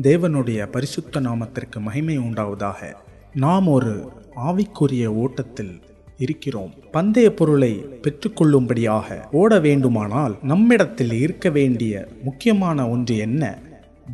தேவனுடைய பரிசுத்த நாமத்திற்கு மகிமை உண்டாவதாக. நாம் ஒரு ஆவிக்குரிய ஓட்டத்தில் இருக்கிறோம். பந்தய பொருளை பெற்றுக்கொள்ளும்படியாக ஓட வேண்டுமானால் நம்மிடத்தில் இருக்க வேண்டிய முக்கியமான ஒன்று என்ன?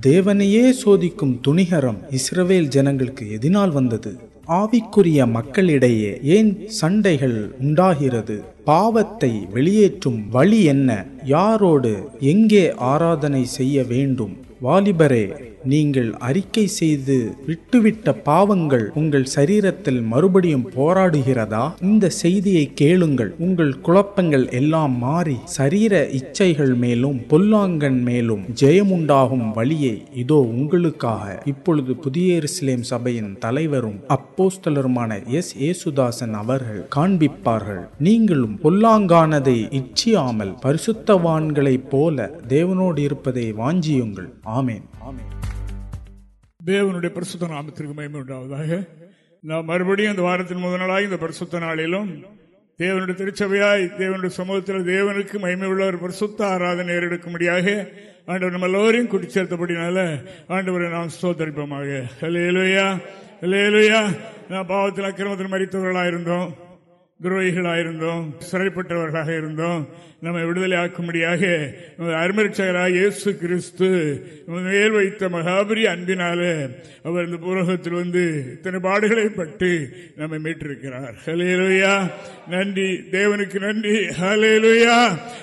தேவனையே சோதிக்கும் துணிகரம் இஸ்ரவேல் ஜனங்களுக்கு எதினால் வந்தது? ஆவிக்குரிய மக்களிடையே ஏன் சண்டைகள் உண்டாகிறது? பாவத்தை வெளியேற்றும் வழி என்ன? யாரோடு எங்கே ஆராதனை செய்ய வேண்டும்? வாலிபரே நீங்கள் அறிக்கை செய்து விட்டுவிட்ட பாவங்கள் உங்கள் சரீரத்தில் மறுபடியும் போராடுகிறதா? இந்த செய்தியை கேளுங்கள். உங்கள் குழப்பங்கள் எல்லாம் மாறி சரீர இச்சைகள் மேலும் பொல்லாங்கன் மேலும் ஜெயமுண்டாகும் வழியை இதோ உங்களுக்காக. இப்பொழுது புதிய இஸ்லேம் சபையின் தலைவரும் அப்போஸ்தலருமான எஸ். ஏசுதாசன் அவர்கள் காண்பிப்பார்கள். நீங்களும் பொல்லாங்கானதை இச்சியாமல் பரிசுத்தவான்களைப் போல தேவனோடு இருப்பதை வாஞ்சியுங்கள். ஆமேன் ஆமேன். தேவனுடைய பரிசுத்த நாமத்திற்கு மயமே உண்டாவதாக நாம் மறுபடியும் இந்த வாரத்தின் முதல் நாளாக இந்த பரிசுத்த நாளிலும் தேவனுடைய திருச்சபையாய் தேவனுடைய சமூகத்தில் தேவனுக்கு மகிமை உள்ள ஒரு பரிசுத்த ஆராதனை ஏறெடுக்கும்படியாக ஆண்டவர் நம்ம எல்லோரையும் குடி சேர்த்தபடினால ஆண்டவரை நாம் சோதரிப்போமாக இல்லையா இல்லையா நான் பாவத்தில் அக்கிரமத்தில் மறித்தவர்களாக இருந்தோம் துரோகிகளாயிருந்தோம் சிறைப்பட்டவர்களாக இருந்தோம். நம்மை விடுதலை ஆக்கும்படியாக அருமரிச்சகராக இயேசு கிறிஸ்து மேல் வைத்த மகாபரி அன்பினால அவர் இந்த பூரகத்தில் வந்து இத்தனை பாடுகளை பட்டு நம்மை மீட்டிருக்கிறார். ஹலேலுயா நன்றி. தேவனுக்கு நன்றி. ஹலேலுயா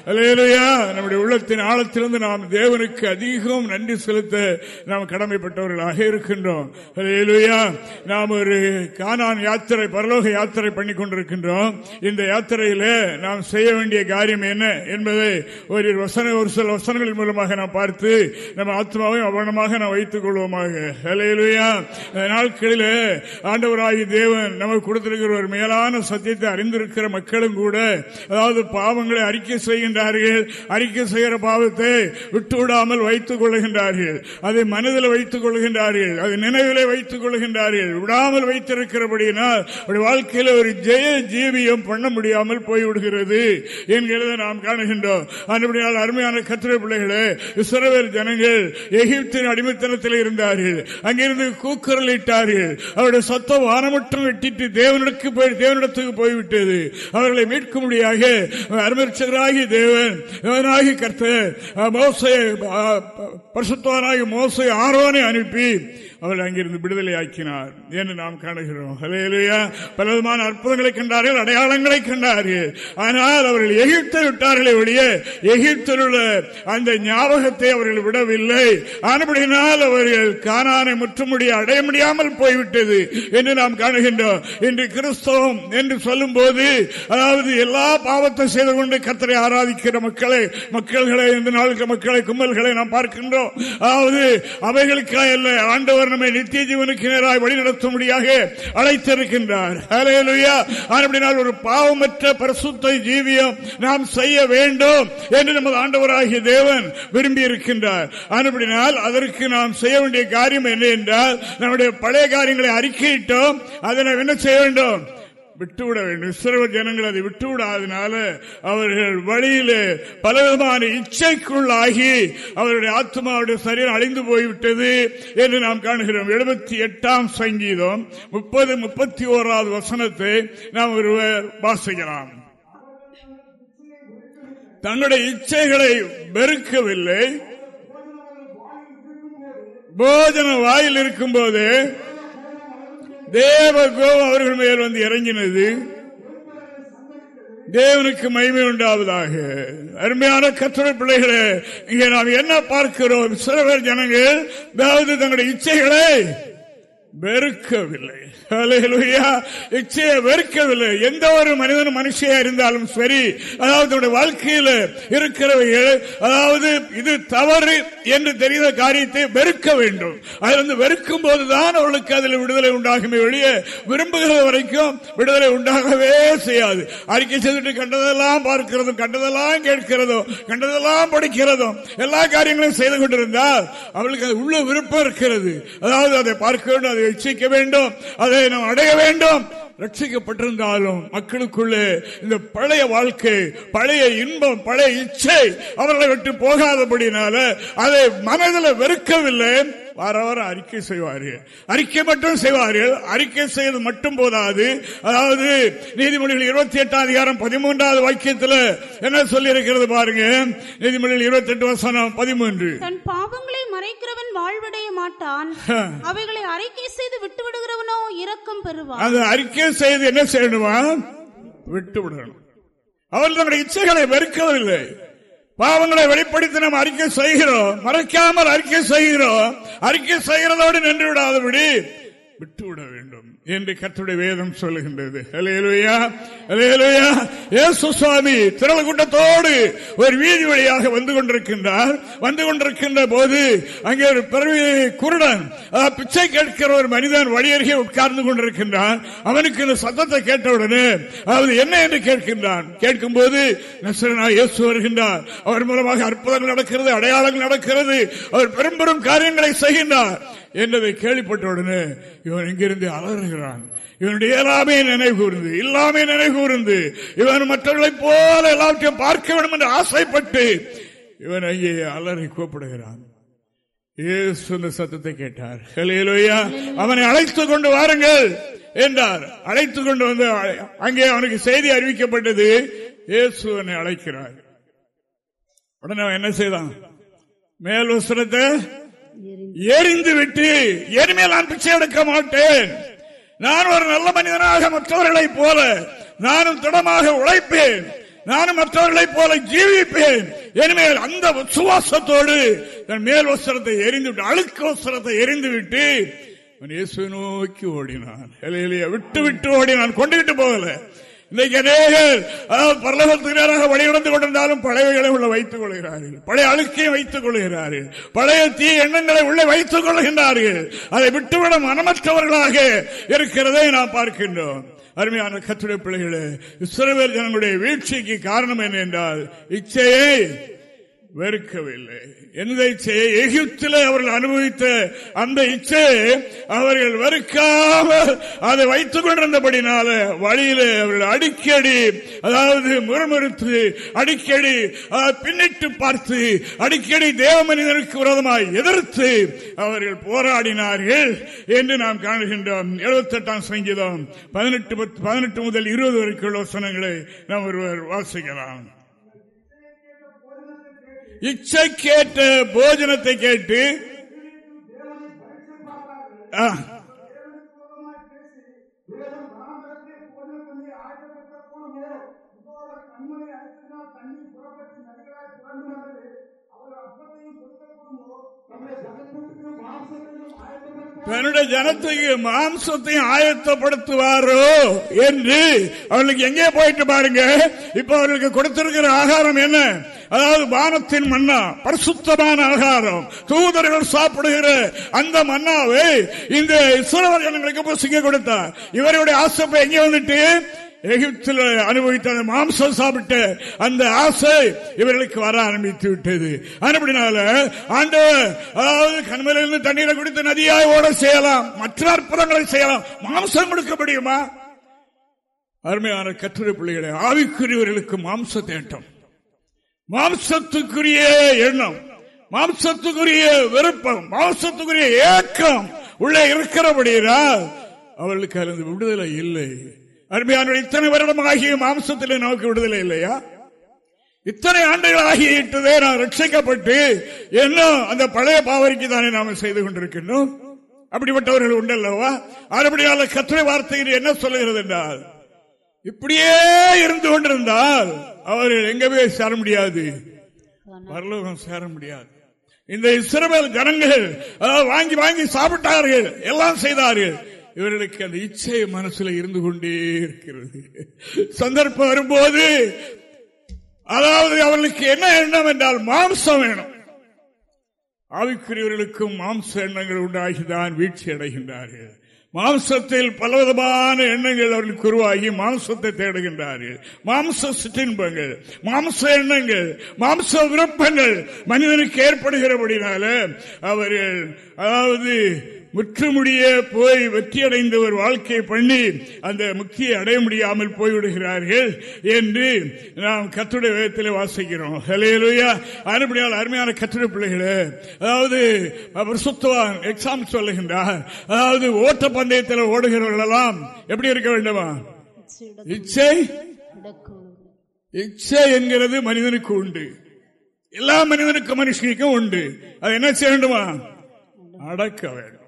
ஹலேலுயா நம்முடைய உள்ளத்தின் ஆழத்திலிருந்து நாம் தேவனுக்கு அதிகம் நன்றி செலுத்த நாம் கடமைப்பட்டவர்களாக இருக்கின்றோம். ஹலேலுயா நாம் ஒரு கானான் யாத்திரை பரலோக யாத்திரை பண்ணி கொண்டிருக்கின்றோம் இந்த யாத்திரையில நாம் செய்ய வேண்டிய காரியம் என்ன என்பதை ஒரு வசன ஒரு சில வசனங்கள் மூலமாக நாம் பார்த்து நம்ம ஆத்மாவை அவனமாக நாம் வைத்துக் கொள்வோமாக. நாட்களில் ஆண்டவராகி தேவன் நமக்கு கொடுத்திருக்கிற ஒரு மேலான சத்தியத்தை அறிந்திருக்கிற மக்களும் கூட அதாவது பாவங்களை அறிக்கை செய்கின்றார்கள். அறிக்கை செய்கிற பாவத்தை விட்டு விடாமல் வைத்துக் கொள்கின்றார்கள். அதை மனதில் வைத்துக் கொள்கின்றார்கள். அதை நினைவிலே வைத்துக் கொள்கின்றார்கள். விடாமல் வைத்திருக்கிறபடியினால் வாழ்க்கையில் ஒரு ஜெய ஜீவியம் பண்ண முடியாமல் போய்விடுகிறது. என்கிறத நாம் காணுகின்றோம். அன்படியால் அருமையான கத்திரை பிள்ளைகளே இஸ்ரவேல் ஜனங்கள் எகிப்தின் அடிமைத்தனத்தில் இருந்தார்கள். அங்கிருந்து கூக்குரல் இட்டார்கள் அவருடைய சத்தம் வானமட்டம் வெட்டிட்டு தேவனுக்கு போய் தேவனிடத்துக்கு போய்விட்டது. அவர்களை மீட்கும்படியாக முடியாக அருமரிச்சகராகி தேவன் தேவனாகி கர்த்தர் மோசை பரிசுத்தவனாகி மோசை ஆரோனை அனுப்பி அவர் அங்கிருந்து விடுதலை ஆக்கினார் என்று நாம் காணுகிறோம். பலவிதமான அற்புதங்களை கண்டார்கள் அடையாளங்களை கண்டார்கள். ஆனால் அவர்கள் எகிப்தை விட்டார்களே ஒழிய எகிப்தில் உள்ள அந்த ஞாபகத்தை அவர்கள் விடவில்லை. ஆனபடினால் அவர்கள் காணானை முற்றுமுடிய அடைய முடியாமல் போய்விட்டது என்று நாம் காணுகின்றோம். இன்று கிறிஸ்தவம் என்று சொல்லும் போது அதாவது எல்லா பாவத்தை செய்து கொண்டு கத்தரை ஆராதிக்கிற மக்களை மக்கள்களை இந்த நாளுக்கு மக்களை கும்பல்களை நாம் பார்க்கின்றோம். அதாவது அவைகளுக்காக இல்லை ஆண்டவர் நம்மை நித்திய ஜீவனுக்கு நேராக வழிநடத்தும்படியாக அழைத்திருக்கின்றார். ஒரு பாவமற்ற பரிசுத்த ஜீவியம் நாம் செய்ய வேண்டும் என்று நமது ஆண்டவராகிய தேவன் விரும்பி இருக்கின்றார் அப்படினால் அதற்கு நாம் செய்ய வேண்டிய காரியம் என்ன என்றால் நம்முடைய பழைய காரியங்களை அறிக்கையிட்டோம். அதை நாம் என்ன செய்ய வேண்டும்? விட்டுவிட வேண்டும் இஸ்ரவ ஜனங்கள் அதை விட்டுவிடாதனால அவர்கள் வழியிலே பலவிதமான இச்சைக்குள்ளாகி அவருடைய ஆத்மாவுடைய சரீரம் அழிந்து போய்விட்டது என்று நாம் காணுகிறோம். எழுபத்தி எட்டாம் சங்கீதம் முப்பது முப்பத்தி ஓராவது வசனத்தை நாம் ஒருவர் வாசிக்கலாம். தங்களுடைய இச்சைகளை வெறுக்கவில்லை. போஜன வாயில் இருக்கும் போது தேவ கோபம் அவர்கள் மேல் வந்து இறங்கினது. தேவனுக்கு மகிமை உண்டாவதாக. அருமையான கத்துரை பிள்ளைகளே இங்கே நாம் என்ன பார்க்கிறோம்? சிறுவர் ஜனங்கள் அதாவது தங்களுடைய இச்சைகளை வெறுக்கவில்லை. இச்சையை வெறுக்கவில்லை. எந்த ஒரு மனிதனும் மனுஷியா இருந்தாலும் சரி அதாவது வாழ்க்கையில் இருக்கிறவைகள் அதாவது இது தவறு என்று தெரிந்த காரியத்தை வெறுக்க வேண்டும். அது வந்து வெறுக்கும் போதுதான் அவளுக்கு அதில் விடுதலை உண்டாகுமே வெளியே விரும்புகிற வரைக்கும் விடுதலை உண்டாகவே செய்யாது. அறிக்கை செய்துட்டு கண்டதெல்லாம் பார்க்கிறதும் கண்டதெல்லாம் கேட்கிறதும் கண்டதெல்லாம் படிக்கிறதும் எல்லா காரியங்களும் செய்து கொண்டிருந்தால் அவளுக்கு அது உள்ள விருப்பம் இருக்கிறது. அதாவது அதை பார்க்க வேண்டும் அதை இச்சிக்க வேண்டும். அதை நாம் அடைய வேண்டும். ரட்சிக்கப்பட்டிருந்தாலும் மக்களுக்குள்ளே இந்த பழைய வாழ்க்கை பழைய இன்பம் பழைய இச்சை அவர்களை விட்டு போகாதபடினால அதை மனதில் வெறுக்கவில்லை. வார வாரம் அறிக்கை செய்வார்கள். அறிக்கை மட்டும் செய்வார்கள். அறிக்கை செய்வது மட்டும் போதாது. அதாவது நீதிமொழிகள் இருபத்தி எட்டாம் அதிகாரம் பதிமூன்றாவது வாக்கியத்தில் என்ன சொல்லி இருக்கிறது பாருங்க? நீதிமொழிகள் இருபத்தி எட்டு வசனம் பதிமூன்று. தன் பாவங்களை மறைக்கிறவன் வாழ்வடைய மாட்டான். அவைகளை அறிக்கை செய்து விட்டு விடுகிறவனோ இரக்கம் பெறுவான். அந்த அறிக்கை செய்து என்ன செய்யணுமா? விட்டு விடணும் அவர்கள் நம்முடைய இச்சைகளை வெறுக்கவில்லை. பாவங்களை வெளிப்படுத்தி நாம் அறிக்கை செய்கிறோம். மறைக்காமல் அறிக்கை செய்கிறோம். அறிக்கை செய்கிறதோடு நின்று விடாதபடி விட்டுவிட என்று கத்துடைய வேதம் சொல்லுகின்றது. சுவாமி திரள கூட்டத்தோடு ஒரு வீதி வழியாக வந்து கொண்டிருக்கின்றார். வந்து கொண்டிருக்கின்ற போது அங்கே ஒரு பிறவி குருடன் பிச்சை கேட்கிற ஒரு மனிதன் வழியருகே உட்கார்ந்து கொண்டிருக்கின்றான். அவனுக்கு இந்த சத்தத்தை கேட்டவுடனே அதாவது என்ன என்று கேட்கின்றான். கேட்கும் போது இயேசு வருகின்றார். அவர் மூலமாக அற்புதங்கள் நடக்கிறது அடையாளங்கள் நடக்கிறது. அவர் பெரும் பெரும் காரியங்களை செய்கின்றார். என்பதை கேள்விப்பட்ட உடனே இவன் இங்கிருந்து அலறுகிறான். இவனுடைய எல்லாமே நினைவு கூர்ந்து இல்லாமே நினைவு கூர்ந்து இவன் மற்றவர்களைப் போல எல்லாவற்றையும் பார்க்க வேண்டும் என்று ஆசைப்பட்டு இவன் அங்கே அலறி கூப்பிடுகிறான். இயேசு அந்த சத்தத்தை கேட்டார். ஹலேலூயா அவனை அழைத்துக் கொண்டு வாருங்கள் என்றார். அழைத்துக் கொண்டு வந்து அங்கே அவனுக்கு செய்தி அறிவிக்கப்பட்டது. இயேசு அழைக்கிறார். உடனே அவன் என்ன செய்தான்? மேல் வசனத்தை எரிந்து விட்டு எனிமேல் நான் பிச்சை எடுக்க மாட்டேன். நான் ஒரு நல்ல மனிதனாக மற்றவர்களைப் போல நானும் திடமாக உழைப்பேன். நானும் மற்றவர்களைப் போல ஜீவிப்பேன். இனிமேல் அந்த சுவாசத்தோடு தன் மேல் வஸ்திரத்தை எரிந்துவிட்டு விட்டு அழுக்கு வஸ்திரத்தை எரிந்து விட்டு இயேசு நோக்கி ஓடினான். விட்டு விட்டு ஓடினான். கொண்டு விட்டு போகல. இன்னைக்கு அநேகர் பரலோகத்துக்கு நேராக வழியுடந்து கொண்டிருந்தாலும் பழையகளை உள்ள வைத்துக் கொள்கிறார்கள். பழைய அழுக்கையை வைத்துக் கொள்கிறார்கள். பழைய தீ எண்ணங்களை உள்ளே வைத்துக் கொள்கின்றார்கள். அதை விட்டுவிட மனமற்றவர்களாக இருக்கிறதை நாம் பார்க்கின்றோம். அருமையான கத்துடைய பிள்ளைகளே இஸ்ரவேல் ஜனங்களுடைய வீழ்ச்சிக்கு காரணம் என்ன என்றால் இச்சையை வெறுக்கவில்லை. எந்த இச்சையை எகிப்தில் அவர்கள் அனுபவித்த அந்த இச்சையை அவர்கள் வெறுக்காமல் அதை வைத்துக் கொண்டிருந்தபடினால வழியிலே அவர்கள் அடிக்கடி அதாவது முறுமுறுத்து அடிக்கடி பின்னிட்டு பார்த்து அடிக்கடி தேவ மனிதனுக்கு விரோதமாய் எதிர்த்து அவர்கள் போராடினார்கள் என்று நாம் காணுகின்றோம். எழுபத்தி எட்டாம் சங்கீதம் பதினெட்டு பதினெட்டு முதல் இருபது வரைக்கும் வசனங்களை நாம் ஒருவர் வாசிக்கலாம். இச்சை கேட்ட போஜனத்தை கேட்டு தன்னுடைய ஜனத்துக்கு மாம்சத்தையும் ஆயத்தப்படுத்துவாரோ என்று அவர்களுக்கு எங்கே போயிட்டு பாருங்க? இப்ப அவர்களுக்கு கொடுத்திருக்கிற ஆகாரம் என்ன? அதாவது வானத்தின் மன்னா பரிசுத்தமான ஆகாரம். தூதர்கள் சாப்பிடுகிற அந்த மன்னாவை இந்த இஸ்ரவர் ஜனங்களுக்கு புசிக்க கொடுத்தார். இவருடைய ஆசை எங்கே வந்துட்டு? எகிப்தில் அனுபவித்த அந்த மாம்சம் சாப்பிட்ட அந்த ஆசை இவர்களுக்கு வர ஆரம்பித்து விட்டது. அனுப்பினால ஆண்டு அதாவது கண்மலிருந்து தண்ணீரை குடித்து நதியாய் ஓட செய்யலாம். மற்ற அற்புதங்களை செய்யலாம். மாம்சம் கொடுக்க முடியுமா? அருமையான கற்றுரை பிள்ளைகளை ஆவிக்குரியவர்களுக்கு மாம்ச தேட்டம் மாம்சத்துக்குரிய எண்ணம் மாம்சத்துக்குரிய விருப்பம் மாம்சத்துக்குரிய ஏக்கம் உள்ளே இருக்கிறபடியால் அவர்களுக்கு அல்லது விடுதலை இல்லை. அருமையான இத்தனை வருடமாகிய மாம்சத்தில் நமக்கு விடுதலை இல்லையா? இத்தனை ஆண்டுகள் ஆகியிட்டதே நான் ரட்சிக்கப்பட்டு என்ன அந்த பழைய பாவரிக்கு தானே நாம செய்து கொண்டிருக்கின்றோம்? அப்படிப்பட்டவர்கள் உண்டல்லவா? அதுபடியால கத்திரை வார்த்தையில் என்ன சொல்லுகிறது என்றால் இப்படியே இருந்து கொண்டிருந்தால் அவர்கள் எங்க போய் சேர முடியாது. பரலோகம் சேர முடியாது. இந்த இஸ்ரவேல் ஜனங்கள் வாங்கி வாங்கி சாப்பிட்டார்கள் எல்லாம் செய்தார்கள். இவர்களுக்கு அந்த இச்சை மனசுல இருந்து கொண்டே இருக்கிறது. சந்தர்ப்பம் வரும்போது அதாவது அவர்களுக்கு என்ன எண்ணம் என்றால் மாம்சம் வேணும். ஆவிக்குரியவர்களுக்கும் மாம்ச எண்ணங்கள் உண்டாகிதான் வீழ்ச்சி அடைகின்றார்கள். மாம்சத்தில் பலவிதமான எண்ணங்கள் அவர்களுக்கு உருவாகி மாம்சத்தை தேடுகின்றார்கள். மாம்ச சிற்றின்பங்கள் மாம்ச எண்ணங்கள் மாம்ச விருப்பங்கள் மனிதனுக்கு ஏற்படுகிறபடினால அவர்கள் அதாவது முற்றமுடிய போய் வெற்றியடைந்த ஒரு வாழ்க்கையை பண்ணி அந்த முக்கிய அடைய முடியாமல் போய்விடுகிறார்கள் என்று நாம் கத்துடைய வேகத்தில் வாசிக்கிறோம். அறுபடியால் அருமையான கத்துடைய பிள்ளைகளே அதாவது அவர் சுத்துவான் எக்ஸாம் சொல்லுகின்றார். அதாவது ஓட்ட பந்தயத்தில் ஓடுகிறவர்கள் எல்லாம் எப்படி இருக்க வேண்டுமா? இச்சை? இச்சை என்கிறது மனிதனுக்கு உண்டு. எல்லா மனிதனுக்கும் மனுஷனுக்கும் உண்டு. அது என்ன செய்ய வேண்டுமா? அடக்க வேண்டும்.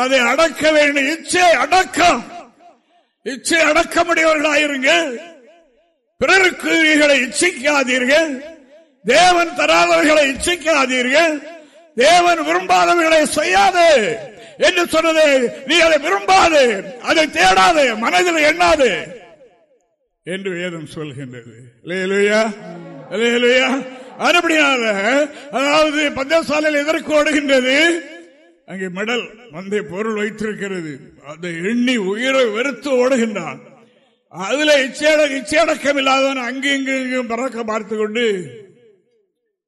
அதை அடக்க வேண்டும் இச்சை அடக்கம் இச்சை அடக்கமுடையவர்களாயிருங்கள் பிறருக்கு இச்சிக்காதீர்கள். தேவன் தராதவர்களை இச்சிக்காதீர்கள். தேவன் விரும்பாதவர்களை செய்யாது என்று சொன்னது நீ அதை விரும்பாது அதை தேடாது மனதில் எண்ணாது என்று வேதம் சொல்கின்றது. அதுபடியாக அதாவது பந்தசாலையில் எதற்கு ஓடுகின்றது? அங்கே மெடல் மந்தை பொருள் வைத்திருக்கிறது. அதை எண்ணி உயிரை வெறுத்து ஓடுகின்றான். அதுல இச்சையடக்கம் இல்லாதவன் அங்கு இங்கு இங்கும் பறக்க பார்த்து கொண்டு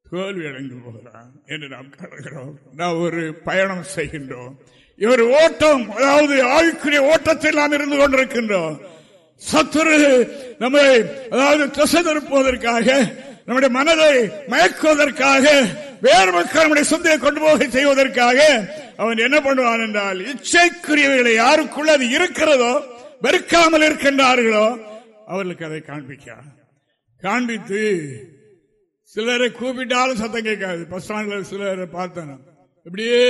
தோல்வி அடைந்து போகிறான் என்று நாம் கருகிறோம் நாம் ஒரு பயணம் செய்கின்றோம். இவர் ஓட்டம் அதாவது ஆயுக்குரிய ஓட்டத்தில் நாம் இருந்து கொண்டிருக்கின்றோம். சத்துரு நம்மை அதாவது திசை திருப்புவதற்காக நம்முடைய மனதை மயக்குவதற்காக வேறு மக்கள் நம்முடைய சொந்தையை கொண்டு போக செய்வதற்காக அவன் என்ன பண்ணுவான் என்றால் இச்சைக்குரியவைகளை யாருக்குள்ள அது இருக்கிறதோ வெறுக்காமல் இருக்கின்றார்களோ அவர்களுக்கு அதை காண்பிக்க காண்பித்து சிலரை கூப்பிட்டாலும் சத்தம் கேட்காது. பஸ் ஸ்டாண்ட்ல சிலரை பார்த்தேன். இப்படியே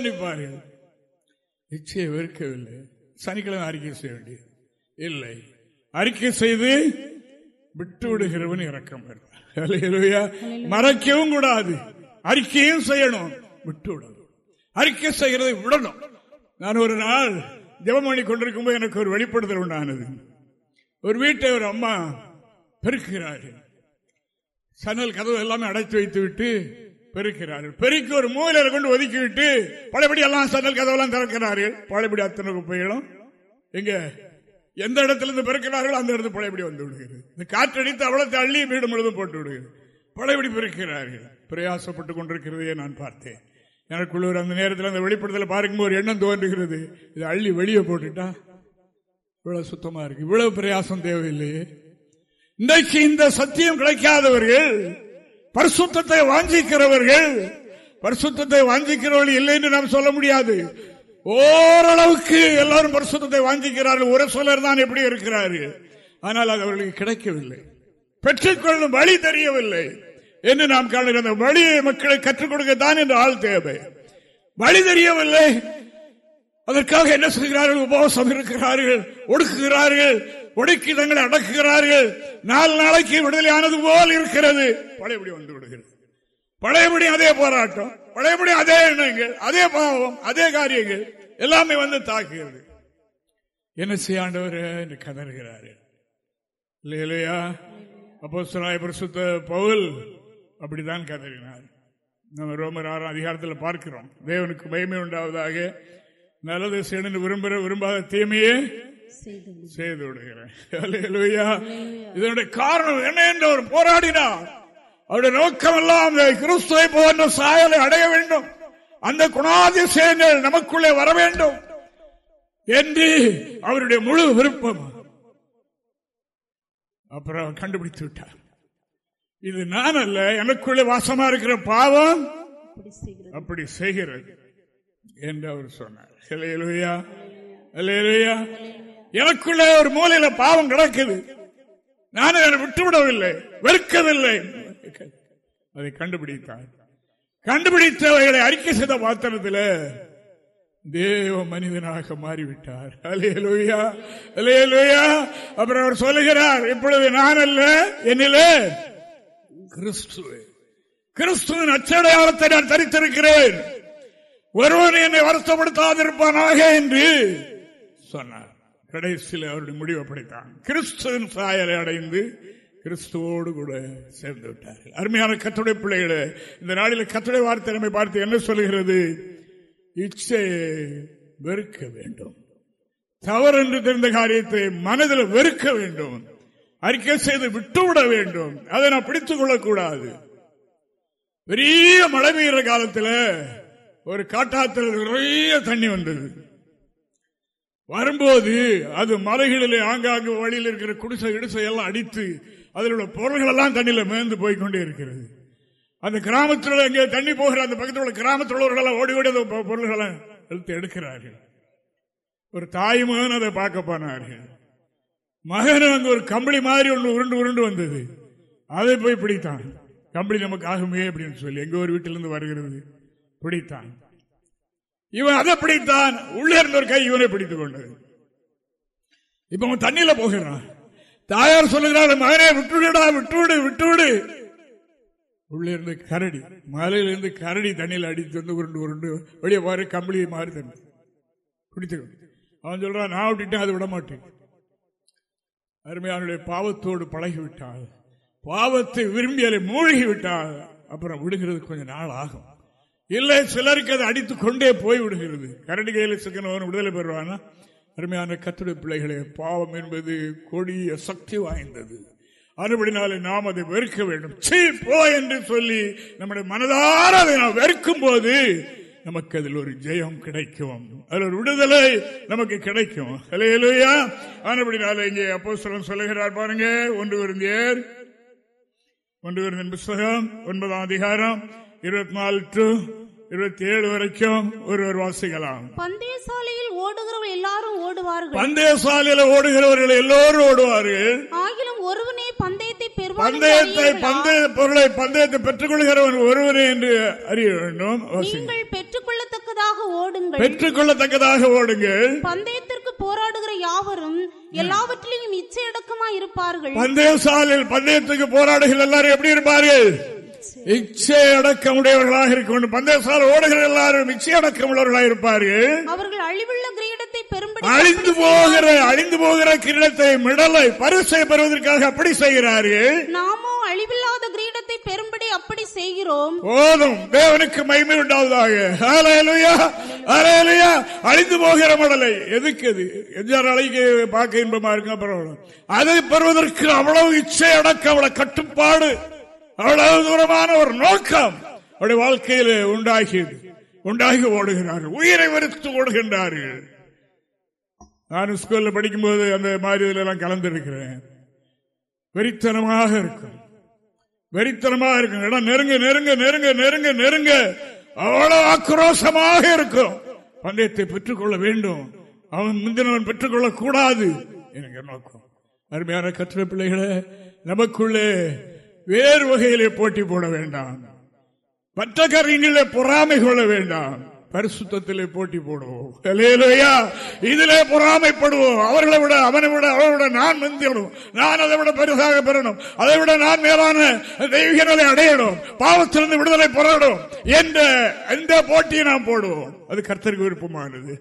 நிற்பார்கள். இச்சையை வெறுக்கவில்லை. சனிக்கிழமை அறிக்கை செய்ய வேண்டியது. இல்லை. அறிக்கை செய்து விட்டு விடுகிறவன் இறக்கம் மறைக்கவும் கூடாது. அறிக்கையும் செய்யணும். விட்டு விடணும். அறிக்கை செய்கிறதை விடணும். நான் ஒரு நாள் ஜபம் பண்ணி கொண்டிருக்கும் போது எனக்கு ஒரு வெளிப்படுத்தல் உண்டானது. ஒரு வீட்டை ஒரு அம்மா பெருக்கிறார்கள் சன்னல் கதவு எல்லாமே அடைத்து வைத்து விட்டு பெருக்கிறார்கள் பெருக்கி ஒரு மூலையில கொண்டு ஒதுக்கி விட்டு பழையபடி எல்லாம் சன்னல் கதவெல்லாம் திறக்கிறார்கள். பழையபடி அத்தனை குப்பைகளும் எங்க எந்த இடத்துல இருந்து பெருக்கிறார்கள் அந்த இடத்துல பழையபடி வந்து விடுகிறது. இந்த காற்றடித்து அவ்வளவு அள்ளி வீடு முழுதும் போட்டு விடுகிறது. பழையபடி பெருக்கிறார்கள். பிரயாசப்பட்டுக் கொண்டிருக்கிறதையே நான் பார்த்தேன். எனக்குள்ள அந்த நேரத்தில் அந்த வெளிப்படத்தில் பாருங்க ஒரு எண்ணம் தோன்றுகிறது. இதை அள்ளி வெளியே போட்டுட்டா இவ்வளவு சுத்தமா இருக்கு. இவ்வளவு பிரயாசம் தேவையில்லையே. இன்றைக்கு இந்த சத்தியம் கிடைக்காதவர்கள் பரிசுத்தத்தை வாஞ்சிக்கிறவர்கள் பரிசுத்தத்தை வாஞ்சிக்கிறவர்கள் இல்லை என்று நாம் சொல்ல முடியாது. ஓரளவுக்கு எல்லாரும் பரிசுத்தத்தை வாஞ்சிக்கிறார்கள். ஒரு சிலர் தான் எப்படி இருக்கிறார்கள். ஆனால் அது அவர்களுக்கு கிடைக்கவில்லை. பெற்றுக்கொள்ளும் வழி தெரியவில்லை. என்று நாம் காணுகிற அந்த வழியை மக்களை கற்றுக் கொடுக்கத்தான் என்று ஆள் தேவை. வழி தெரியவில்லை. அதற்காக என்ன செய்கிறார்கள் உபவாசம் இருக்கிறார்கள் ஒடுக்குகிறார்கள் ஒடுக்கி தங்களை அடக்குகிறார்கள். நாலு நாளைக்கு விடுதலையானது போல் இருக்கிறது. பழையபடி வந்து விடுகிறது. பழையபடி அதே போராட்டம் பழையபடி அதே எண்ணங்கள் அதே பாவம் அதே காரியங்கள் எல்லாமே வந்து தாக்குகிறது. என்ன செய்யாண்டவர் என்று கதறுகிறார்கள். இல்லையா அப்போ பரிசுத்த பவுல் அப்படிதான் கதறினார். நம்ம ரோமர் ஆறாம் அதிகாரத்தில் பார்க்கிறோம். தேவனுக்கு மயமே உண்டாவதாக நல்லது செய்யணும்னு விரும்புகிற விரும்பாத தீமையே செய்து விடுகிறேன். இதனுடைய காரணம் என்ன என்று அவர் போராடினார். அவருடைய நோக்கம் எல்லாம் கிறிஸ்துவை போன்ற சாயலை அடைய வேண்டும். அந்த குணாதிசயங்கள் நமக்குள்ளே வர வேண்டும் என்று அவருடைய முழு விருப்பம். அப்புறம் கண்டுபிடித்து விட்டார். இது நான் அல்ல எனக்குள்ளே வாசமா இருக்கிற பாவம் அப்படி செய்கிறது. என்று அவர் சொன்னார். எனக்குள்ளே ஒரு மூலையில பாவம் கிடக்குது. நான் அதை விட்டுவிடவில்லை வெறுக்கவில்லை அதை கண்டுபிடித்தார். கண்டுபிடித்தவைகளை அறிக்கை செய்த பாத்திரத்தில் தேவ மனிதனாக மாறிவிட்டார். அலையலுயா அலையலுயா அப்புறம் அவர் சொல்லுகிறார் இப்பொழுது நான் அல்ல என்னிலே கிறிஸ்துவே. கிறிஸ்துவின் அச்சடையாளத்தை நான் தரித்திருக்கிறேன். ஒருவன் என்னை வருத்தப்படுத்தாதிருப்பானாக என்று சொன்னார். கடைசியில் அவருடைய முடிவு அப்படித்தான். கிறிஸ்துவின் சாயலை அடைந்து கிறிஸ்துவோடு கூட சேர்ந்து விட்டார்கள். அருமையான கத்துடைய பிள்ளைகளை இந்த நாளில் கத்துடைய வார்த்தை நம்மை பார்த்து என்ன சொல்லுகிறது? இச்சையை வெறுக்க வேண்டும். தவறு என்று தெரிந்த காரியத்தை மனதில் வெறுக்க வேண்டும். அறிக்கை செய்து விட்டுவிட வேண்டும். அதை நான் பிடித்துக் கொள்ளக்கூடாது. பெரிய மழை பெய்கிற காலத்தில் ஒரு காட்டாத்தில் நிறைய தண்ணி வந்தது. வரும்போது அது மலைகளிலே ஆங்காங்கு வழியில் இருக்கிற குடிசை இடிசை எல்லாம் அடித்து அதில் உள்ள பொருள்கள் எல்லாம் தண்ணியில் மேந்து போய்கொண்டே இருக்கிறது. அந்த கிராமத்தில் எங்கே தண்ணி போகிற அந்த பக்கத்தில் உள்ள கிராமத்தில் உள்ளவர்களெல்லாம் ஓடி ஓடி அந்த பொருள்களை எடுத்து எடுக்கிறார்கள். ஒரு தாய் மகன் அதை பார்க்க போனார்கள். மகன் அங்கு ஒரு கம்பளி மாதிரி ஒன்று உருண்டு உருண்டு வந்தது. அதை போய் பிடித்தான். கம்பளி நமக்கு ஆகுமே அப்படின்னு சொல்லி எங்க ஒரு வீட்டிலிருந்து வருகிறது. பிடித்தான். இவன் அதை பிடித்தான். உள்ளே இருந்த ஒரு கை இவனை பிடித்துக் கொண்டது. இப்ப அவன் தண்ணியில போகிறான். தாயார் சொல்லுகிறாள் மகனே விட்டுவிடா விட்டுவிடு விட்டுவிடு. உள்ளே இருந்து கரடி மலையிலிருந்து கரடி தண்ணியில் அடித்து வந்து உருண்டு உருண்டு வெளியே பாரு கம்பளியை மாறி தண்ணி. பிடித்து அவன் சொல்றான் நான் விட்டுட்டேன் அதை விட மாட்டேன் அருமையானுடைய பாவத்தோடு பழகிவிட்டால் பாவத்தை விரும்பியலை மூழ்கி விட்டால் அப்புறம் விடுகிறது கொஞ்சம் நாள் ஆகும். இல்லை சிலருக்கு அதை அடித்துக் கொண்டே போய் விடுகிறது கரடி கையில் சிக்கனவன் விடுதலை பெறுவானா? அருமையான கத்துடைய பிள்ளைகளே பாவம் என்பது கொடிய சக்தி வாய்ந்தது. அதுபடினாலே நாம் அதை வெறுக்க வேண்டும். சீ போ என்று சொல்லி நம்முடைய மனதார அதை நாம் வெறுக்கும் போது நமக்கு அதில் ஒரு ஜெயம் கிடைக்கும். அதில் ஒரு விடுதலை நமக்கு கிடைக்கும். ஆனபடினால இங்கே அப்போ சொல்லுகிறார் பாருங்க. ஒன்று விருந்தியர் ஒன்று விருந்தின் புஸ்தகம் ஒன்பதாம் அதிகாரம் இருபத்தி நாலு டு இருபத்தி ஏழு வரைக்கும் ஒருவர் வாசிக்கலாம். பந்தய சாலையில் ஓடுகிறவர்கள் எல்லாரும் ஓடுவார்கள். பந்தய சாலையில ஓடுகிறவர்கள் எல்லோரும் ஓடுவார்கள். ஆகிலும் ஒருவனே பந்தயத்தை பந்தயத்தை பந்தய பொருளை பந்தயத்தை பெற்றுக் கொள்கிறவன் ஒருவனே என்று அறிய வேண்டும். நீங்கள் பெற்றுக்கொள்ளத்தக்கதாக ஓடுங்கள். பெற்றுக்கொள்ளத்தக்கதாக ஓடுங்கள். பந்தயத்திற்கு போராடுகிற யாவரும் எல்லாவற்றிலையும் இச்சையடக்கமா இருப்பார்கள். பந்தய சாலையில் பந்தயத்துக்கு போராடுகிற எல்லாரும் எப்படி இருப்பார்கள்? இச்சை அடக்கம் உடையவர்களாக இருக்க வேண்டும். பந்தயசால ஓடுகிற எல்லாரும் இச்சை அடக்கம் உள்ளவர்களாக இருப்பார்கள். அவர்கள் அழிவுள்ள கிரீடத்தை பெரும்படி அழிந்து போகிற அழிந்து போகிற கிரீடத்தை மிடலை பரிசை பெறுவதற்காக அப்படி செய்கிறார்கள். நாமோ அழிவில்லாத கிரீடத்தை பெரும்படி அப்படி செய்கிறோம். போதும். தேவனுக்கு மகிமை உண்டாவதாக. அழிந்து போகிற மடலை. எதுக்கு அது எஞ்சார் அழைக்க பார்க்க இன்பமா இருக்கு அப்புறம் அதை பெறுவதற்கு அவ்வளவு இச்சை அடக்கம் அவ்வளவு கட்டுப்பாடு. அவ்வளவு தூரமான ஒரு நோக்கம் அவருடைய வாழ்க்கையில் உண்டாகி உண்டாகி ஓடுகிறார்கள். உயிரை வெறுத்து ஓடுகின்றார்கள். நான் ஸ்கூல்ல படிக்கும்போது அந்த மாதிரி எல்லாம் கலந்திருக்கிறேன். வெறித்தனமாக இருக்கும். வெறித்தனமாக இருக்கும். இடம் நெருங்க நெருங்க நெருங்க நெருங்க நெருங்க. அவ்வளவு ஆக்ரோஷமாக இருக்கும். பந்தயத்தை பெற்றுக்கொள்ள வேண்டும். அவன் முந்தினவன் பெற்றுக்கொள்ள கூடாது எனக்கு நோக்கம்? அருமையான கற்ற பிள்ளைகளை நமக்குள்ளே வேறு வகையிலே போட்டி போட வேண்டாம். மற்ற காரியங்களிலே பொறாமை கொள்ள வேண்டாம். பரிசுத்திலே போட்டி போடுவோம். இதிலே பொறாமைப்படுவோம். அவர்களை விட அவனை விட அவரை விட நான் முந்தியணும். நான் அதை விட பெருசாக பெறணும். அதை விட நான் மேலான தெய்வீக நிலை அடையணும். பாவத்திலிருந்து விடுதலை பெறணும் என்ற எந்த போட்டியை நாம் போடுவோம். அது கர்த்தருக்கு விருப்பமானது.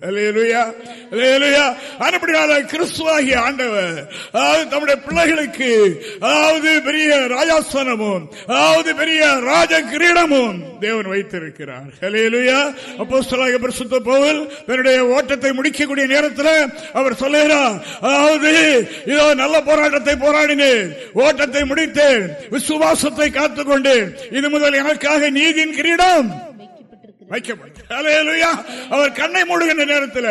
கிறிஸ்துவாகிய ஆண்டவர். அதாவது தம்முடைய பிள்ளைகளுக்கு அதாவது பெரிய ராஜாஸ்தானமும் அதாவது பெரிய ராஜ கிரீடமும் தேவன் வைத்திருக்கிறார். அப்போ பரிசுத்த பவுல் தன்னுடைய ஓட்டத்தை முடிக்கக்கூடிய நேரத்தில் அவர் சொல்லுகிறார் அதாவது இதோ நல்ல போராட்டத்தை போராடினேன் ஓட்டத்தை முடித்தேன் விசுவாசத்தை காத்துக்கொண்டேன். இது முதல் எனக்காக நீதியின் கிரீடம். அவர் கண்ணை மூடுகின்ற நேரத்தில்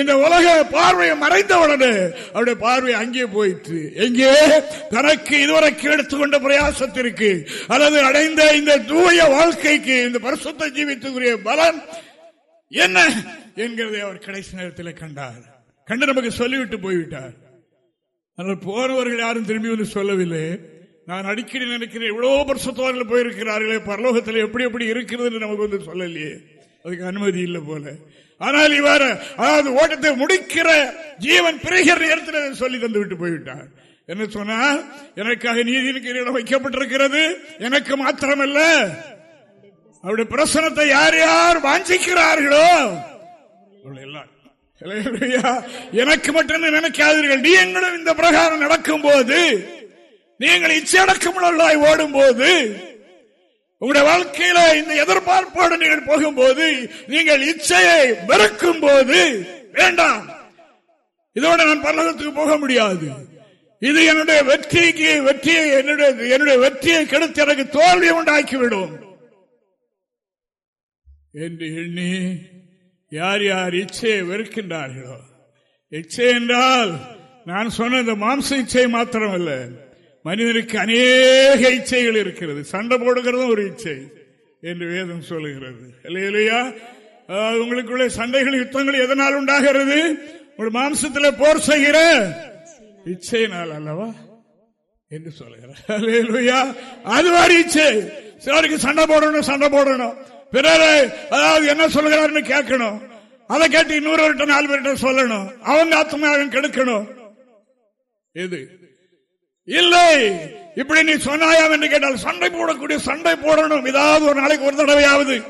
இந்த உலக பார்வையை மறைந்தவுடனே அவருடைய பார்வை அங்கே போயிற்று. எங்கே? தனக்கு இதுவரைக்கும் எடுத்துக்கொண்ட பிரயாசத்திற்கு. அல்லது அடைந்த இந்த தூய வாழ்க்கைக்கு இந்த பரிசுத்த ஜீவித்துக்குரிய பலன் என்ன? என்கிறதை அவர் கடைசி நேரத்தில் கண்டார். கண்டு நமக்கு சொல்லிவிட்டு போய்விட்டார். ஆனால் போனவர்கள் யாரும் திரும்பி வந்து சொல்லவில்லை. நான் அடிக்கடி நினைக்கிறேன் இவ்வளவு வருஷத்தோரில் போயிருக்கிறார்களே பரலோகத்தில் எப்படி எப்படி இருக்கிறது நமக்கு வந்து சொல்லலையே. அதுக்கு அனுமதி இல்லை போல. ஆனால் இவர் அதாவது ஓட்டத்தை முடிக்கிற ஜீவன் பிரிகிற நேரத்தில் சொல்லி தந்து விட்டு போய்விட்டார். என்ன சொன்னால் எனக்காக நீதியின் வைக்கப்பட்டிருக்கிறது. எனக்கு மாத்திரமல்ல. அவருடைய பிரசனத்தை யார் யார் வாஞ்சிக்கிறார்களோ எனக்கு மட்டும் நினைக்காதீர்கள். நீங்களும் இந்த பிரகாரம் நடக்கும் போது நீங்கள் இச்சடக்கமுள்ளாய் ஓடும் போது உங்களுடைய வாழ்க்கையில இந்த எதிர்பார்ப்போடு நீங்கள் போகும்போது நீங்கள் இச்சையை வெறுக்கும் போது வேண்டாம். இதோட நான் பல்லகத்துக்கு போக முடியாது. இது என்னுடைய வெற்றிக்கு வெற்றியை என்னுடைய என்னுடைய வெற்றியை கெடுத்து எனக்கு தோல்வி உண்டாக்கிவிடும். என்று எண்ணி யார் யார் இச்சையை வெறுக்கின்றார்களோ? இச்சை என்றால் நான் சொன்ன இந்த மாம்ச இச்சை மாத்திரமல்ல. மனிதனுக்கு அநேக இச்சைகள் இருக்கிறது. சண்டை போடுகிறதும் ஒரு இச்சை என்று வேதம் சொல்லுகிறது. இல்லையா உங்களுக்குள்ள சண்டைகள் யுத்தங்கள் எதனால் உண்டாகிறது? ஒரு மாம்சத்தில் போர் செய்கிற இச்சையினால் அல்லவா? என்று சொல்லுகிறார். அது மாதிரி இச்சை. சிலருக்கு சண்டை போடணும் சண்டை போடணும். பிறரை அதாவது என்ன சொல்கிறாருன்னு கேட்கணும். அதை கேட்டு இன்னொரு நாலு பேர்கிட்ட சொல்லணும். அவங்க ஆத்மாவின் கெடுக்கணும். எது? இல்லை. இப்படி நீ சொன்னாயாம் என்று கேட்டால் சண்டை போடக்கூடிய சண்டை போடணும். ஏதாவது ஒரு நாளைக்கு ஒரு தடவையாவது.